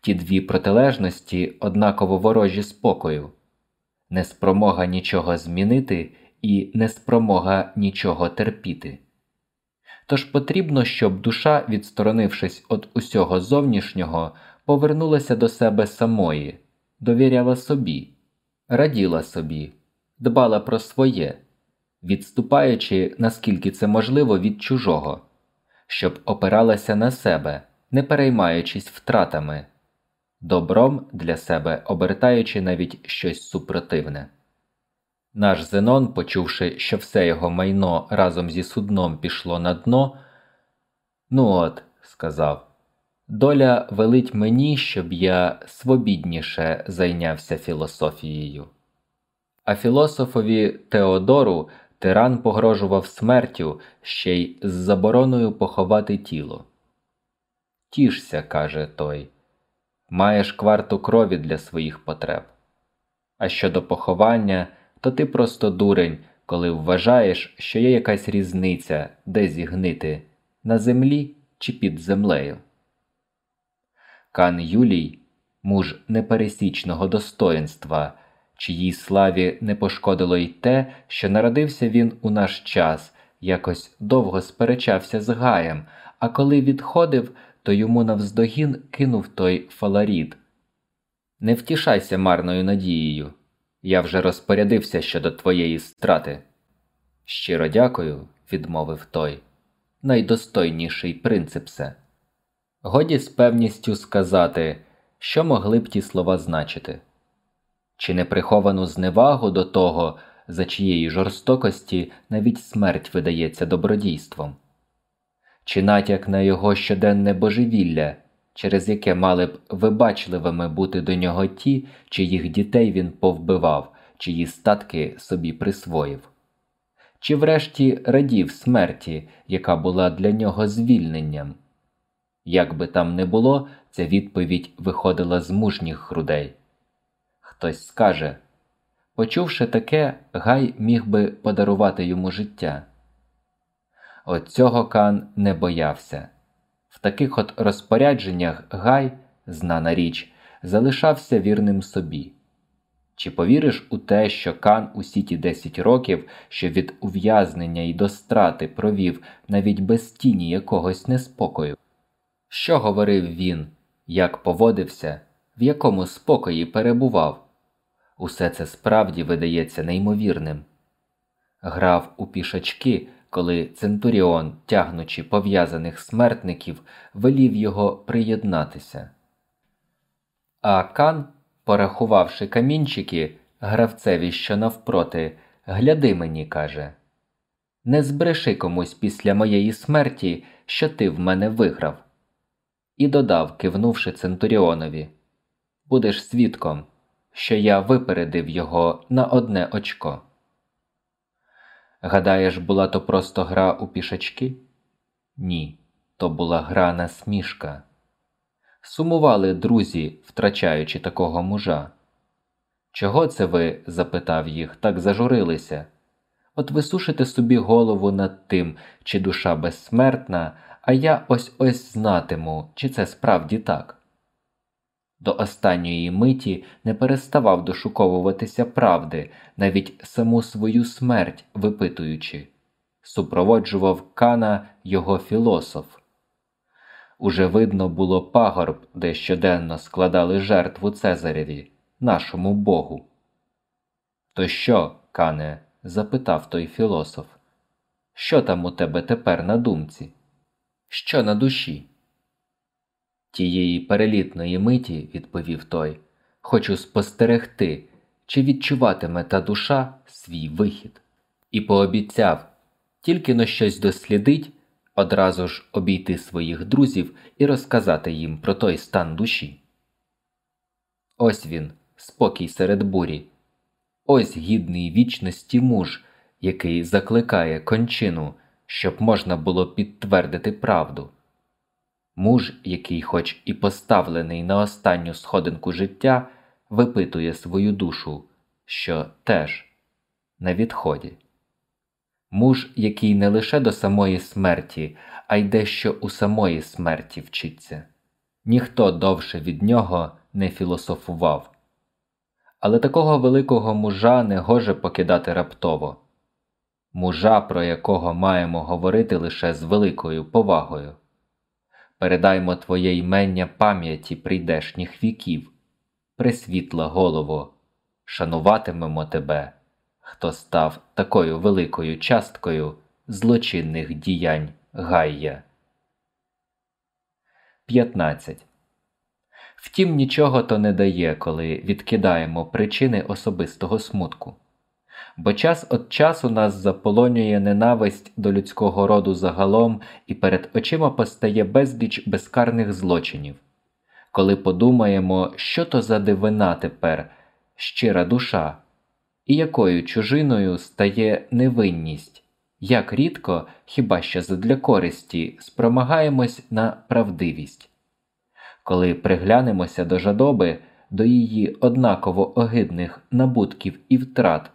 Ті дві протилежності однаково ворожі спокою неспромога нічого змінити і неспромога нічого терпіти. Тож потрібно, щоб душа, відсторонившись від усього зовнішнього, повернулася до себе самої, довіряла собі, раділа собі, дбала про своє, відступаючи, наскільки це можливо, від чужого, щоб опиралася на себе, не переймаючись втратами, добром для себе обертаючи навіть щось супротивне. Наш Зенон, почувши, що все його майно разом зі судном пішло на дно, ну от, сказав, доля велить мені, щоб я свобідніше зайнявся філософією. А філософові Теодору тиран погрожував смертю ще й з забороною поховати тіло. Тішся, каже той, маєш кварту крові для своїх потреб. А щодо поховання, то ти просто дурень, коли вважаєш, що є якась різниця, де зігнити на землі чи під землею. Кан Юлій, муж непересічного достоїнства, чиїй славі не пошкодило й те, що народився він у наш час, якось довго сперечався з Гаєм, а коли відходив, то йому навздогін кинув той фаларід. Не втішайся марною надією. Я вже розпорядився щодо твоєї страти. Щиро дякую, відмовив той. Найдостойніший принципсе. Годі з певністю сказати, що могли б ті слова значити, чи неприховану зневагу до того, за чиєї жорстокості навіть смерть видається добродійством, чи натяк на його щоденне божевілля, через яке мали б вибачливими бути до нього ті, чиїх дітей він повбивав, чиї статки собі присвоїв, чи врешті радів смерті, яка була для нього звільненням. Як би там не було, ця відповідь виходила з мужніх грудей. Хтось скаже почувши таке, Гай міг би подарувати йому життя. От цього Кан не боявся. В таких от розпорядженнях Гай, знана річ, залишався вірним собі. Чи повіриш у те, що Кан усі ті десять років, що від ув'язнення й до страти провів навіть без тіні якогось неспокою? Що говорив він, як поводився, в якому спокої перебував? Усе це справді видається неймовірним. Грав у пішачки, коли Центуріон, тягнучи пов'язаних смертників, велів його приєднатися. А Кан, порахувавши камінчики, гравцеві, що навпроти, гляди мені, каже Не збреши комусь після моєї смерті, що ти в мене виграв. І додав, кивнувши Центуріонові Будеш свідком, що я випередив його на одне очко. Гадаєш, була то просто гра у пішачки? Ні, то була гра на смішка. Сумували друзі, втрачаючи такого мужа. Чого це ви, запитав їх, так зажурилися? От ви сушите собі голову над тим, чи душа безсмертна, а я ось ось знатиму, чи це справді так. До останньої миті не переставав дошуковуватися правди, навіть саму свою смерть випитуючи, супроводжував Кана його філософ. Уже видно було пагорб, де щоденно складали жертву Цезареві, нашому Богу. То що, Кане? запитав той філософ, що там у тебе тепер на думці? Що на душі? Тієї перелітної миті, відповів той, хочу спостерегти, чи відчуватиме та душа свій вихід, і пообіцяв тільки но щось дослідить, одразу ж обійти своїх друзів і розказати їм про той стан душі. Ось він, спокій серед бурі, ось гідний вічності муж, який закликає кончину, щоб можна було підтвердити правду. Муж, який, хоч і поставлений на останню сходинку життя, випитує свою душу, що теж на відході. Муж, який не лише до самої смерті, а й дещо у самої смерті вчиться. Ніхто довше від нього не філософував. Але такого великого мужа не гоже покидати раптово мужа, про якого маємо говорити лише з великою повагою передаймо Твоє ймення пам'яті прийдешніх віків, пресвітла голово, шануватимемо Тебе хто став такою великою часткою злочинних діянь Гайя. 15. Втім, нічого то не дає, коли відкидаємо причини особистого смутку. Бо час від часу нас заполонює ненависть до людського роду загалом, і перед очима постає безліч безкарних злочинів. Коли подумаємо, що то за дивина тепер, щира душа, і якою чужиною стає невинність, як рідко, хіба що задля користі, спромагаємось на правдивість. Коли приглянемося до жадоби, до її однаково огидних набутків і втрат,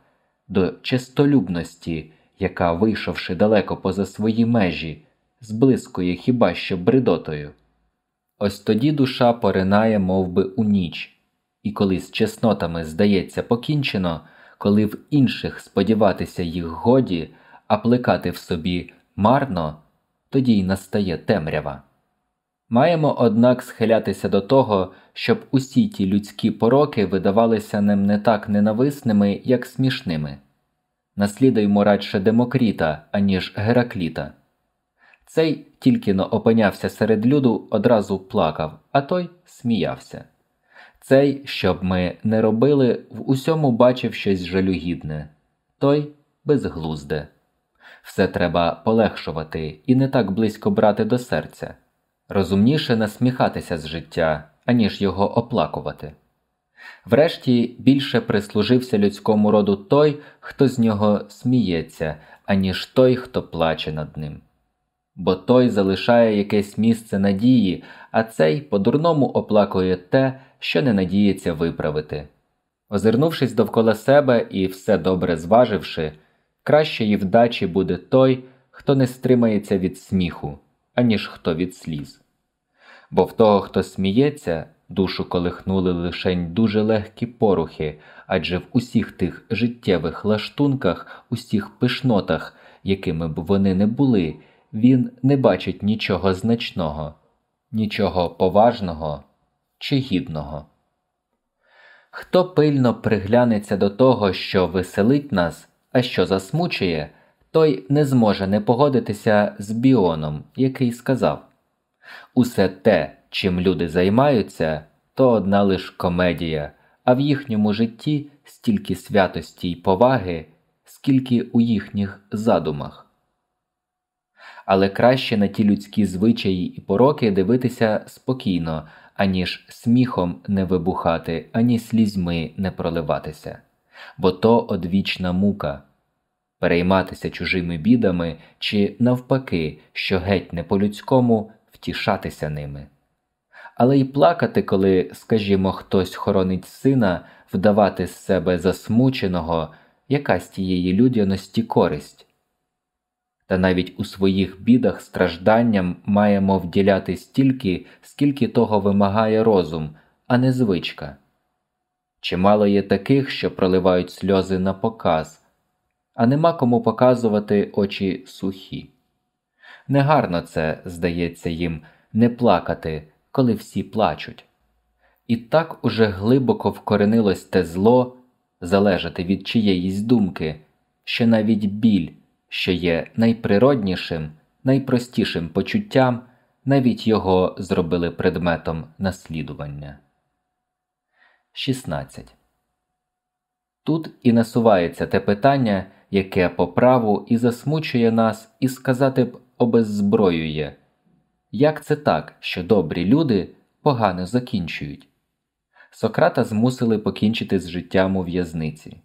до честолюбності, яка, вийшовши далеко поза свої межі, зблискує хіба що бредотою. Ось тоді душа поринає мов би, у ніч, і коли з чеснотами здається покінчено, коли в інших сподіватися їх годі, а плекати в собі марно, тоді й настає темрява. Маємо, однак, схилятися до того, щоб усі ті людські пороки видавалися нам не так ненависними, як смішними. Наслідуємо радше Демокріта, аніж Геракліта. Цей тільки но опинявся серед люду, одразу плакав, а той сміявся. Цей, щоб ми не робили, в усьому бачив щось жалюгідне, той безглузде. Все треба полегшувати і не так близько брати до серця. Розумніше насміхатися з життя, аніж його оплакувати. Врешті більше прислужився людському роду той, хто з нього сміється, аніж той, хто плаче над ним. Бо той залишає якесь місце надії, а цей по-дурному оплакує те, що не надіється виправити. Озирнувшись довкола себе і все добре зваживши, кращої вдачі буде той, хто не стримається від сміху, аніж хто від сліз. Бо в того, хто сміється, душу колихнули лишень дуже легкі порухи, адже в усіх тих життєвих лаштунках, усіх пишнотах, якими б вони не були, він не бачить нічого значного, нічого поважного чи гідного. Хто пильно приглянеться до того, що веселить нас, а що засмучує, той не зможе не погодитися з біоном, який сказав Усе те, чим люди займаються, то одна лиш комедія, а в їхньому житті стільки святості й поваги, скільки у їхніх задумах. Але краще на ті людські звичаї і пороки дивитися спокійно, аніж сміхом не вибухати, ані слізьми не проливатися, бо то одвічна мука перейматися чужими бідами чи, навпаки, що геть не по людському втішатися ними. Але й плакати, коли, скажімо, хтось хоронить сина, вдавати з себе засмученого, яка з тієї людяності користь. Та навіть у своїх бідах стражданням маємо вділяти стільки, скільки того вимагає розум, а не звичка. Чимало є таких, що проливають сльози на показ, а нема кому показувати очі сухі. Негарно це, здається їм, не плакати, коли всі плачуть. І так уже глибоко вкоренилось те зло залежати від чиєїсь думки, що навіть біль, що є найприроднішим, найпростішим почуттям, навіть його зробили предметом наслідування. 16. Тут і насувається те питання, яке по праву і засмучує нас, і сказати б обеззброює як це так, що добрі люди погано закінчують? Сократа змусили покінчити з життям у в'язниці,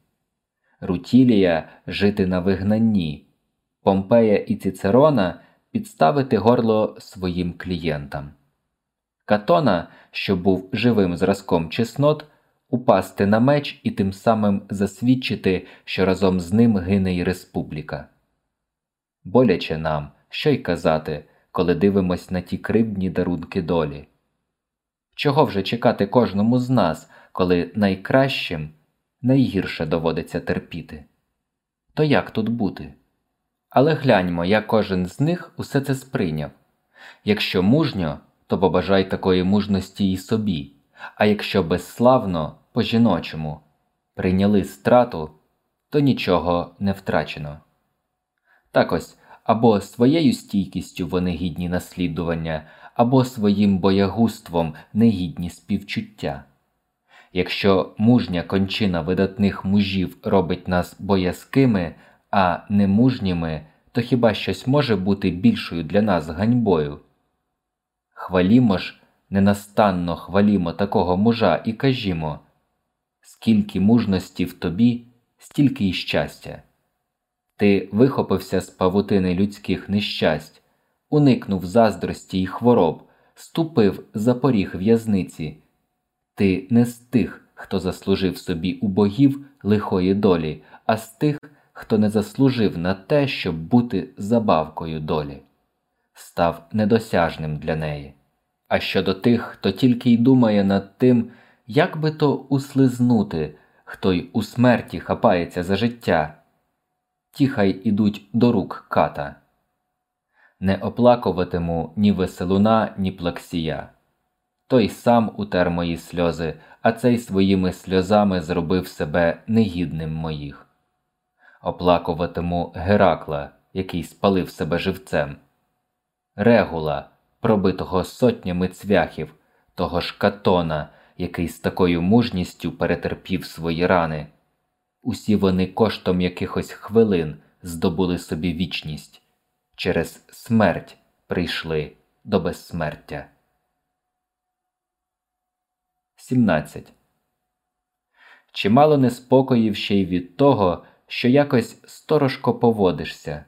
Рутілія жити на вигнанні, Помпея і Цицерона підставити горло своїм клієнтам, Катона, що був живим зразком чеснот, упасти на меч і тим самим засвідчити, що разом з ним гине й республіка. Боляче нам, що й казати, коли дивимось на ті кривдні дарунки долі. Чого вже чекати кожному з нас, коли найкращим найгірше доводиться терпіти? То як тут бути? Але гляньмо, як кожен з них усе це сприйняв якщо мужньо, то побажай такої мужності і собі, а якщо безславно, по жіночому, прийняли страту, то нічого не втрачено. Так ось або своєю стійкістю вони гідні наслідування, або своїм боягуством негідні співчуття. Якщо мужня кончина видатних мужів робить нас боязкими, а не мужніми, то хіба щось може бути більшою для нас ганьбою? Хвалімо ж, ненастанно хвалімо такого мужа і кажімо скільки мужності в тобі, стільки й щастя. Ти вихопився з павутини людських нещасть, уникнув заздрості й хвороб, ступив за поріг в'язниці. Ти не з тих, хто заслужив собі у богів лихої долі, а з тих, хто не заслужив на те, щоб бути забавкою долі, став недосяжним для неї. А щодо тих, хто тільки й думає над тим, як би то услизнути, хто й у смерті хапається за життя, ті хай ідуть до рук ката. Не оплакуватиму ні веселуна, ні плаксія. Той сам утер мої сльози, а цей своїми сльозами зробив себе негідним моїх. Оплакуватиму Геракла, який спалив себе живцем, Регула, пробитого сотнями цвяхів, того ж Катона, який з такою мужністю перетерпів свої рани. Усі вони коштом якихось хвилин здобули собі вічність, через смерть прийшли до безсмертя. 17. Чимало неспокоїв ще й від того, що якось сторожко поводишся,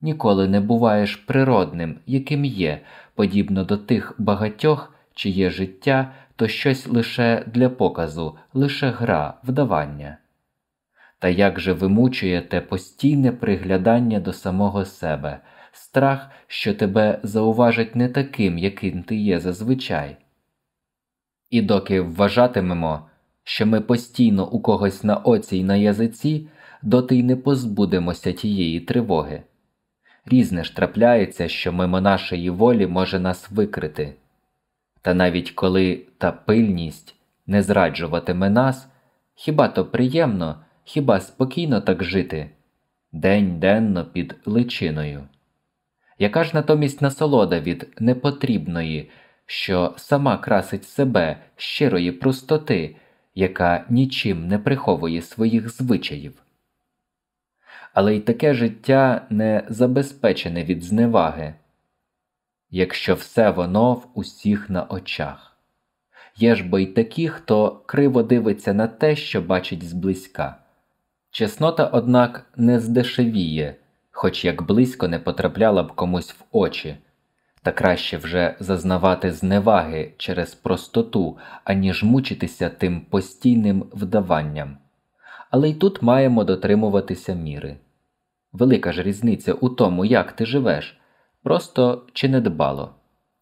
ніколи не буваєш природним, яким є, подібно до тих багатьох, чиє життя то щось лише для показу, лише гра, вдавання. Та як же вимучує те постійне приглядання до самого себе, страх, що тебе зауважать не таким, яким ти є зазвичай. І доки вважатимемо, що ми постійно у когось на оці й на язиці, доти й не позбудемося тієї тривоги. Різне ж трапляється, що мимо нашої волі може нас викрити. Та навіть коли та пильність не зраджуватиме нас, хіба то приємно, хіба спокійно так жити день денно під личиною? Яка ж натомість насолода від непотрібної, що сама красить себе щирої простоти, яка нічим не приховує своїх звичаїв? Але й таке життя не забезпечене від зневаги якщо все воно в усіх на очах. Є ж бо й такі, хто криво дивиться на те, що бачить зблизька. Чеснота, однак, не здешевіє, хоч як близько не потрапляла б комусь в очі, та краще вже зазнавати зневаги через простоту, аніж мучитися тим постійним вдаванням. Але й тут маємо дотримуватися міри. Велика ж різниця у тому, як ти живеш, просто чи недбало.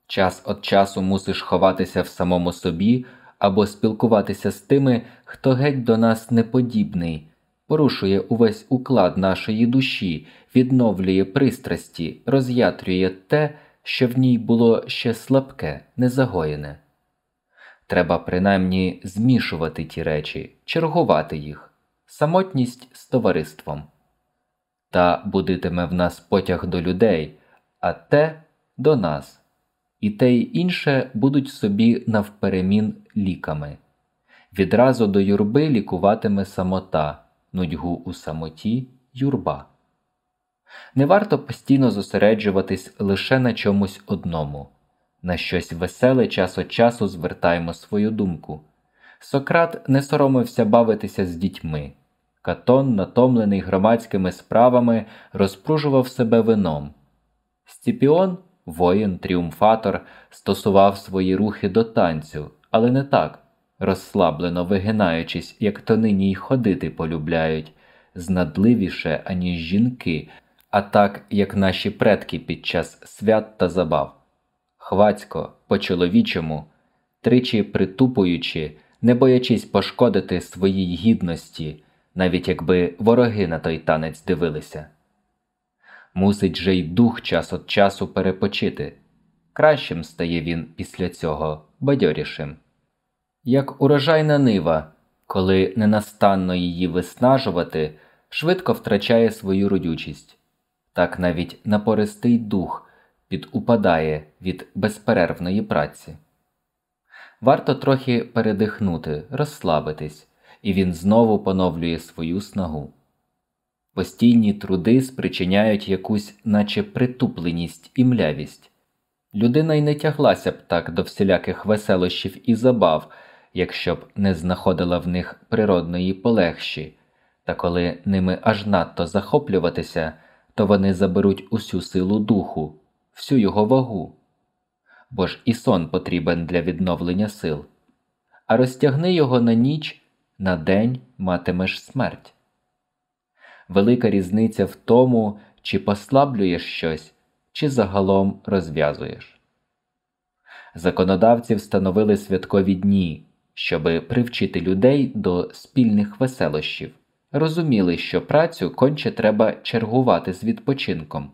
Час від часу мусиш ховатися в самому собі або спілкуватися з тими, хто геть до нас неподібний, порушує увесь уклад нашої душі, відновлює пристрасті, роз'ятрює те, що в ній було ще слабке, незагоєне. Треба принаймні змішувати ті речі, чергувати їх, самотність з товариством. Та будитиме в нас потяг до людей а те до нас, і те й інше будуть собі навперемін ліками. Відразу до юрби лікуватиме самота, нудьгу у самоті юрба. Не варто постійно зосереджуватись лише на чомусь одному, на щось веселе час від часу звертаємо свою думку. Сократ не соромився бавитися з дітьми. Катон, натомлений громадськими справами, розпружував себе вином. Сціпіон, воїн, тріумфатор, стосував свої рухи до танцю, але не так, розслаблено вигинаючись, як то нині й ходити полюбляють, знадливіше, аніж жінки, а так, як наші предки під час свят та забав. Хвацько, по чоловічому, тричі притупуючи, не боячись пошкодити своїй гідності, навіть якби вороги на той танець дивилися мусить же й дух час від часу перепочити. Кращим стає він після цього бадьорішим. Як урожайна нива, коли ненастанно її виснажувати, швидко втрачає свою родючість. Так навіть напористий дух підупадає від безперервної праці. Варто трохи передихнути, розслабитись, і він знову поновлює свою снагу. Постійні труди спричиняють якусь, наче притупленість і млявість. Людина й не тяглася б так до всіляких веселощів і забав, якщо б не знаходила в них природної полегші, та коли ними аж надто захоплюватися, то вони заберуть усю силу духу, всю його вагу. Бо ж і сон потрібен для відновлення сил, а розтягни його на ніч, на день матимеш смерть. Велика різниця в тому, чи послаблюєш щось, чи загалом розв'язуєш. Законодавці встановили святкові дні, щоби привчити людей до спільних веселощів, розуміли, що працю конче треба чергувати з відпочинком.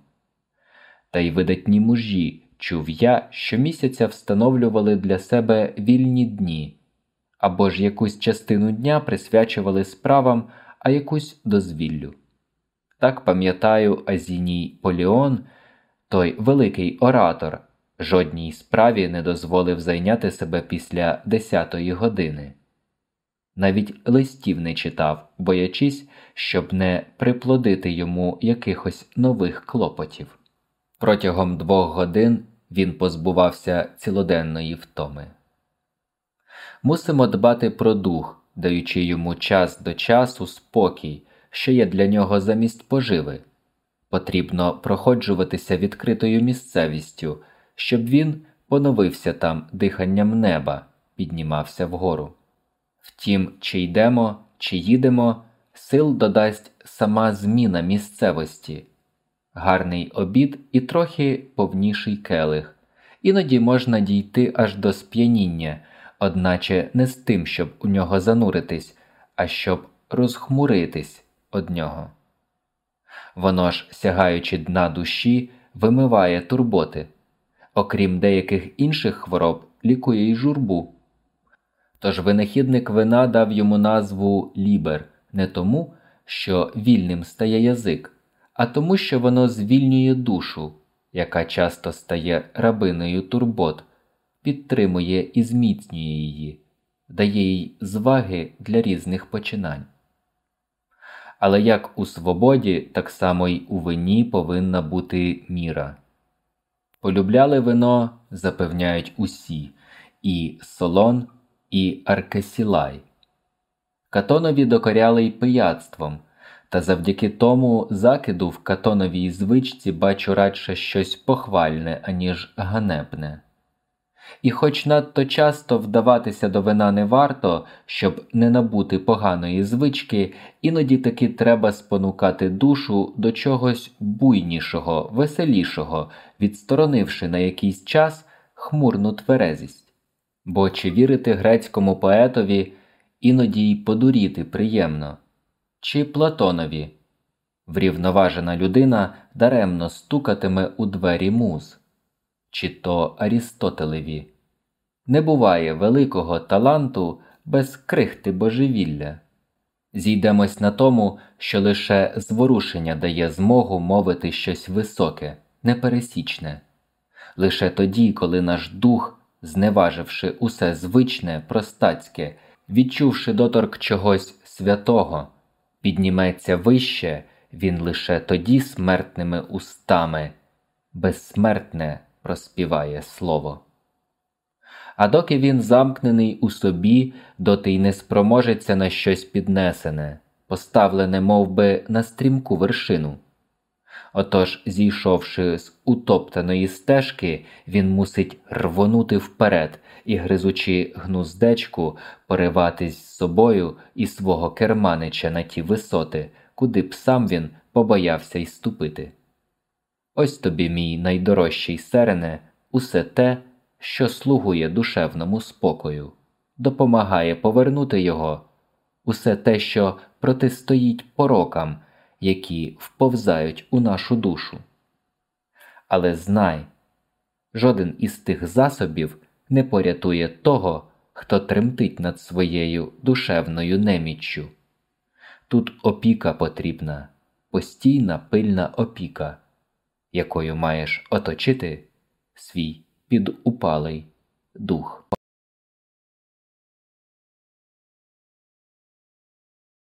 Та й видатні мужі, чув я, щомісяця встановлювали для себе вільні дні або ж якусь частину дня присвячували справам, а якусь дозвіллю. Так пам'ятаю Азіній Поліон, той великий оратор, жодній справі не дозволив зайняти себе після десятої години. Навіть листів не читав, боячись, щоб не приплодити йому якихось нових клопотів. Протягом двох годин він позбувався цілоденної втоми. Мусимо дбати про дух, даючи йому час до часу спокій, що є для нього замість поживи. Потрібно проходжуватися відкритою місцевістю, щоб він поновився там диханням неба, піднімався вгору. Втім, чи йдемо, чи їдемо, сил додасть сама зміна місцевості, гарний обід і трохи повніший келих. Іноді можна дійти аж до сп'яніння, одначе не з тим, щоб у нього зануритись, а щоб розхмуритись од нього. Воно ж, сягаючи дна душі, вимиває турботи, окрім деяких інших хвороб, лікує й журбу. Тож винахідник вина дав йому назву лібер не тому, що вільним стає язик, а тому, що воно звільнює душу, яка часто стає рабиною турбот, підтримує і зміцнює її, дає їй зваги для різних починань. Але як у свободі, так само й у вині повинна бути міра. Полюбляли вино, запевняють усі, і Солон, і Аркесілай. Катонові докоряли й пияцтвом, та завдяки тому закиду в катоновій звичці бачу радше щось похвальне, аніж ганебне. І, хоч надто часто вдаватися до вина не варто, щоб не набути поганої звички, іноді таки треба спонукати душу до чогось буйнішого, веселішого, відсторонивши на якийсь час хмурну тверезість. Бо чи вірити грецькому поетові, іноді й подуріти приємно, чи Платонові? Врівноважена людина даремно стукатиме у двері муз чи то Арістотелеві. Не буває великого таланту без крихти божевілля. Зійдемось на тому, що лише зворушення дає змогу мовити щось високе, непересічне. Лише тоді, коли наш дух, зневаживши усе звичне, простацьке, відчувши доторк чогось святого, підніметься вище, він лише тоді смертними устами, безсмертне проспіває слово. А доки він замкнений у собі, доти й не спроможеться на щось піднесене, поставлене мов би, на стрімку вершину. Отож, зійшовши з утоптаної стежки, він мусить рвонути вперед і, гризучи гнуздечку, пориватись з собою і свого керманича на ті висоти, куди б сам він побоявся й ступити. Ось тобі, мій найдорожчий серене, усе те, що слугує душевному спокою, допомагає повернути його, усе те, що протистоїть порокам, які вповзають у нашу душу. Але знай, жоден із тих засобів не порятує того, хто тремтить над своєю душевною неміччю. Тут опіка потрібна, постійна пильна опіка, якою маєш оточити свій підупалий дух.